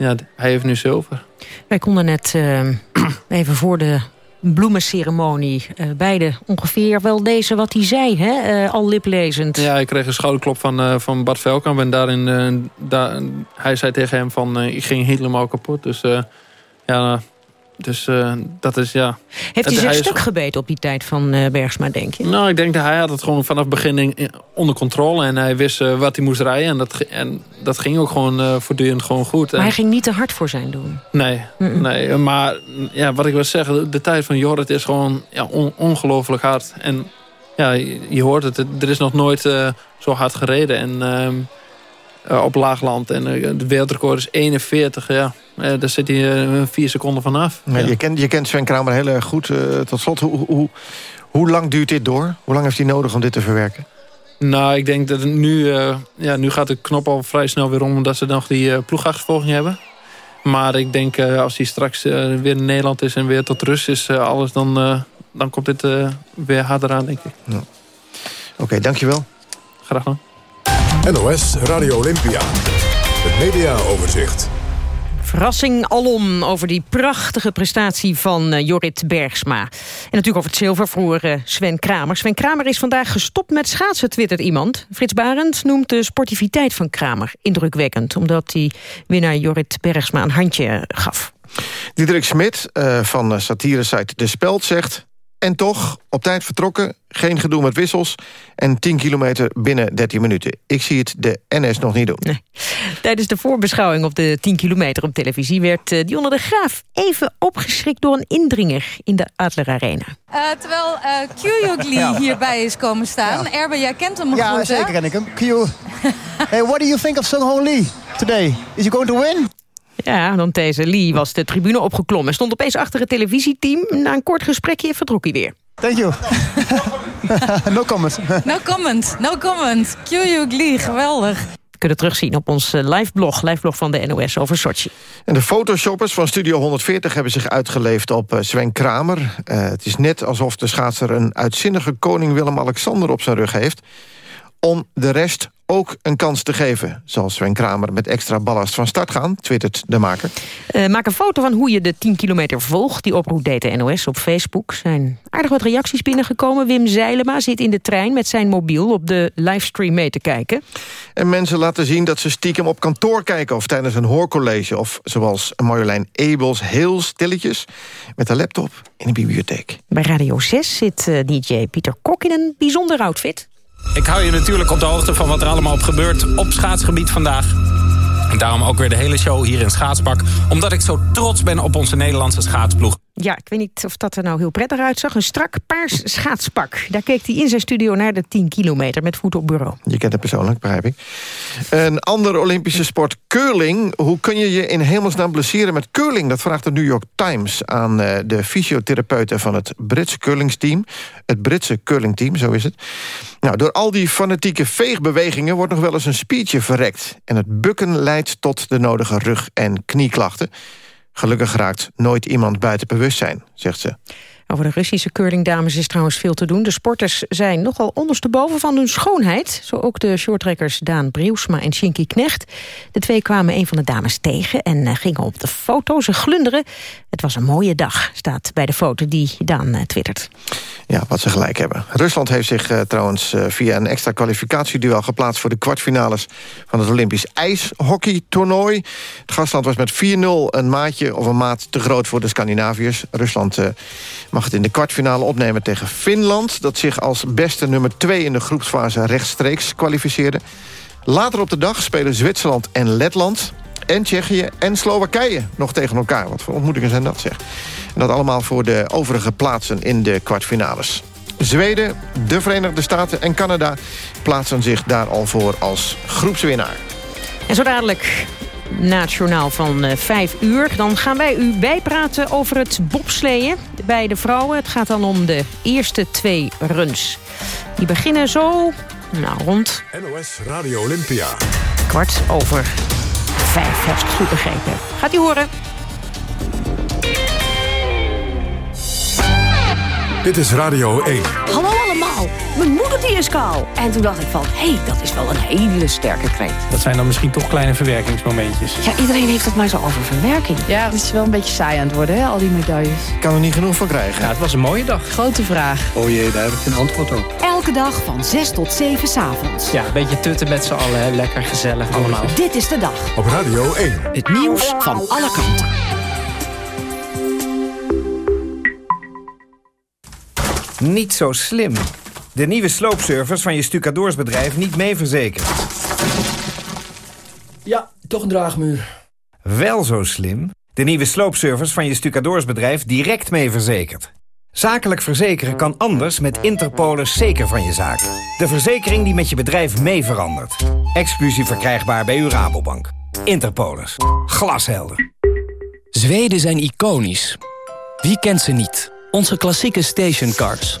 ja, hij heeft nu zilver. Wij konden net <clears throat> even voor de bloemenceremonie. Uh, beide ongeveer wel lezen wat hij zei, hè? Uh, al liplezend. Ja, ik kreeg een schouderklop van, uh, van Bart Velkamp. En daarin, daar, hij zei tegen hem van, ik ging helemaal kapot. Dus ja, dus dat is, ja... Heeft hij zich stuk gebeten op die tijd van Bergsma, denk je? Nou, ik denk dat hij had het gewoon vanaf het begin onder controle. En hij wist wat hij moest rijden. En dat, en dat ging ook gewoon voortdurend gewoon goed. Maar hij ging niet te hard voor zijn doen? Nee, mm -mm. nee maar ja, wat ik wil zeggen, de tijd van Jorrit is gewoon ja, on ongelooflijk hard. En ja, je, je hoort het, er is nog nooit uh, zo hard gereden. En uh, op laagland. En uh, de wereldrecord is 41, ja. daar zit hij vier seconden vanaf. Ja, ja. Je, kent, je kent Sven Kramer heel erg goed. tot slot, hoe, hoe, hoe lang duurt dit door? Hoe lang heeft hij nodig om dit te verwerken? Nou, ik denk dat nu, ja, nu gaat de knop al vrij snel weer om... omdat ze nog die ploegachtervolging hebben. Maar ik denk als hij straks weer in Nederland is en weer tot rust is alles... dan, dan komt dit weer harder aan, denk ik. Ja. Oké, okay, dankjewel. Graag gedaan. NOS Radio Olympia. Het mediaoverzicht. Verrassing alom over die prachtige prestatie van uh, Jorrit Bergsma. En natuurlijk over het zilver voor uh, Sven Kramer. Sven Kramer is vandaag gestopt met schaatsen, twittert iemand. Frits Barend noemt de sportiviteit van Kramer indrukwekkend... omdat hij winnaar Jorrit Bergsma een handje gaf. Diederik Smit uh, van satiresite De Speld zegt... En toch, op tijd vertrokken, geen gedoe met wissels... en 10 kilometer binnen 13 minuten. Ik zie het de NS nog niet doen. Nee. Tijdens de voorbeschouwing op de 10 kilometer op televisie... werd uh, Dionne de Graaf even opgeschrikt door een indringer in de Adler Arena. Uh, terwijl uh, Kyougli <laughs> ja. hierbij is komen staan. Ja. Erbe, jij kent hem nog ja, goed, Ja, zeker ken ik hem. Q. <laughs> hey, what do you think of Sung Ho Lee today? Is he going to win? Ja, dan deze Lee was de tribune opgeklommen. en Stond opeens achter het televisieteam. Na een kort gesprekje vertrok hij weer. Thank you. <laughs> no comment. no comment, no comment. Kyoyuk Lee, geweldig kunnen terugzien op ons liveblog, liveblog van de NOS over Sochi. En de photoshoppers van Studio 140 hebben zich uitgeleefd op Sven Kramer. Uh, het is net alsof de schaatser een uitzinnige koning Willem-Alexander op zijn rug heeft om de rest ook een kans te geven. Zal Sven Kramer met extra ballast van start gaan, twittert de maker. Uh, maak een foto van hoe je de 10 kilometer volgt. Die oproep deed de NOS op Facebook. zijn aardig wat reacties binnengekomen. Wim Zeilema zit in de trein met zijn mobiel op de livestream mee te kijken. En mensen laten zien dat ze stiekem op kantoor kijken... of tijdens een hoorcollege. Of zoals Marjolein Ebels heel stilletjes met een laptop in een bibliotheek. Bij Radio 6 zit uh, DJ Pieter Kok in een bijzonder outfit. Ik hou je natuurlijk op de hoogte van wat er allemaal op gebeurt op schaatsgebied vandaag. En daarom ook weer de hele show hier in Schaatspak. Omdat ik zo trots ben op onze Nederlandse schaatsploeg. Ja, ik weet niet of dat er nou heel prettig uitzag. Een strak paars schaatspak. Daar keek hij in zijn studio naar de 10 kilometer met voet op bureau. Je kent het persoonlijk, begrijp ik. Een andere Olympische sport, curling. Hoe kun je je in hemelsnaam blesseren met curling? Dat vraagt de New York Times aan uh, de fysiotherapeuten van het Britse curlingsteam. Het Britse curlingteam, zo is het. Nou, door al die fanatieke veegbewegingen wordt nog wel eens een spiertje verrekt. En het bukken leidt tot de nodige rug- en knieklachten. Gelukkig raakt nooit iemand buiten bewustzijn, zegt ze. Over de Russische curlingdames is trouwens veel te doen. De sporters zijn nogal ondersteboven van hun schoonheid. Zo ook de shorttrekkers Daan Breusma en Shinky Knecht. De twee kwamen een van de dames tegen en eh, gingen op de foto. Ze glunderen. Het was een mooie dag, staat bij de foto die Daan uh, twittert. Ja, wat ze gelijk hebben. Rusland heeft zich uh, trouwens uh, via een extra kwalificatieduel geplaatst... voor de kwartfinales van het Olympisch ijshockeytoernooi. Het gastland was met 4-0 een maatje of een maat te groot voor de Scandinaviërs. Rusland uh, mag het in de kwartfinale opnemen tegen Finland... dat zich als beste nummer 2 in de groepsfase rechtstreeks kwalificeerde. Later op de dag spelen Zwitserland en Letland... en Tsjechië en Slowakije nog tegen elkaar. Wat voor ontmoetingen zijn dat, zeg. En dat allemaal voor de overige plaatsen in de kwartfinales. Zweden, de Verenigde Staten en Canada plaatsen zich daar al voor als groepswinnaar. En zo dadelijk na het journaal van uh, 5 uur. Dan gaan wij u bijpraten over het bobsleeën bij de vrouwen. Het gaat dan om de eerste twee runs. Die beginnen zo, nou rond... NOS Radio Olympia. Kwart over vijf, heb ik goed begrepen. Gaat u horen. Dit is Radio 1. Mijn moeder die is kaal. En toen dacht ik van, hé, hey, dat is wel een hele sterke kreet. Dat zijn dan misschien toch kleine verwerkingsmomentjes. Ja, iedereen heeft het maar zo over verwerking. Ja, het is wel een beetje saai aan het worden, hè, al die medailles. Ik kan er niet genoeg van krijgen. Ja, het was een mooie dag. Grote vraag. Oh jee, daar heb ik een antwoord op. Elke dag van 6 tot 7 s'avonds. Ja, een beetje tutten met z'n allen, hè. lekker gezellig allemaal. Dit is de dag. Op Radio 1. Het nieuws van alle kanten. Niet zo slim. De nieuwe sloopservice van je stucadoorsbedrijf niet mee verzekerd. Ja, toch een draagmuur. Wel zo slim. De nieuwe sloopservice van je stucadoorsbedrijf direct mee verzekerd. Zakelijk verzekeren kan anders met Interpolis zeker van je zaak. De verzekering die met je bedrijf mee verandert. Exclusief verkrijgbaar bij uw Rabobank. Interpolis. Glashelder. Zweden zijn iconisch. Wie kent ze niet? Onze klassieke stationcars.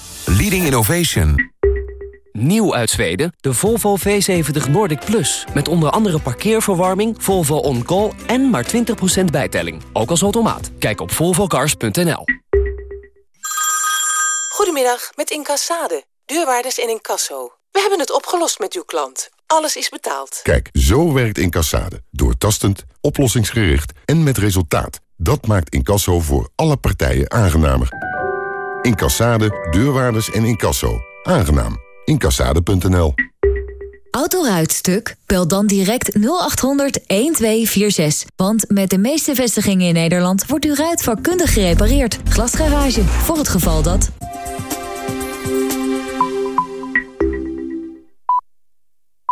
leading innovation. Nieuw uit Zweden, de Volvo V70 Nordic Plus. Met onder andere parkeerverwarming, Volvo On Call en maar 20% bijtelling. Ook als automaat. Kijk op volvocars.nl. Goedemiddag, met Incassade. Deurwaarders in Incasso. We hebben het opgelost met uw klant. Alles is betaald. Kijk, zo werkt Incassade. Doortastend, oplossingsgericht en met resultaat. Dat maakt Incasso voor alle partijen aangenamer. Incassade, deurwaarders en Incasso. Aangenaam. Incassade.nl Autoruitstuk? Bel dan direct 0800 1246. Want met de meeste vestigingen in Nederland... wordt uw ruit vakkundig gerepareerd. Glasgarage, voor het geval dat...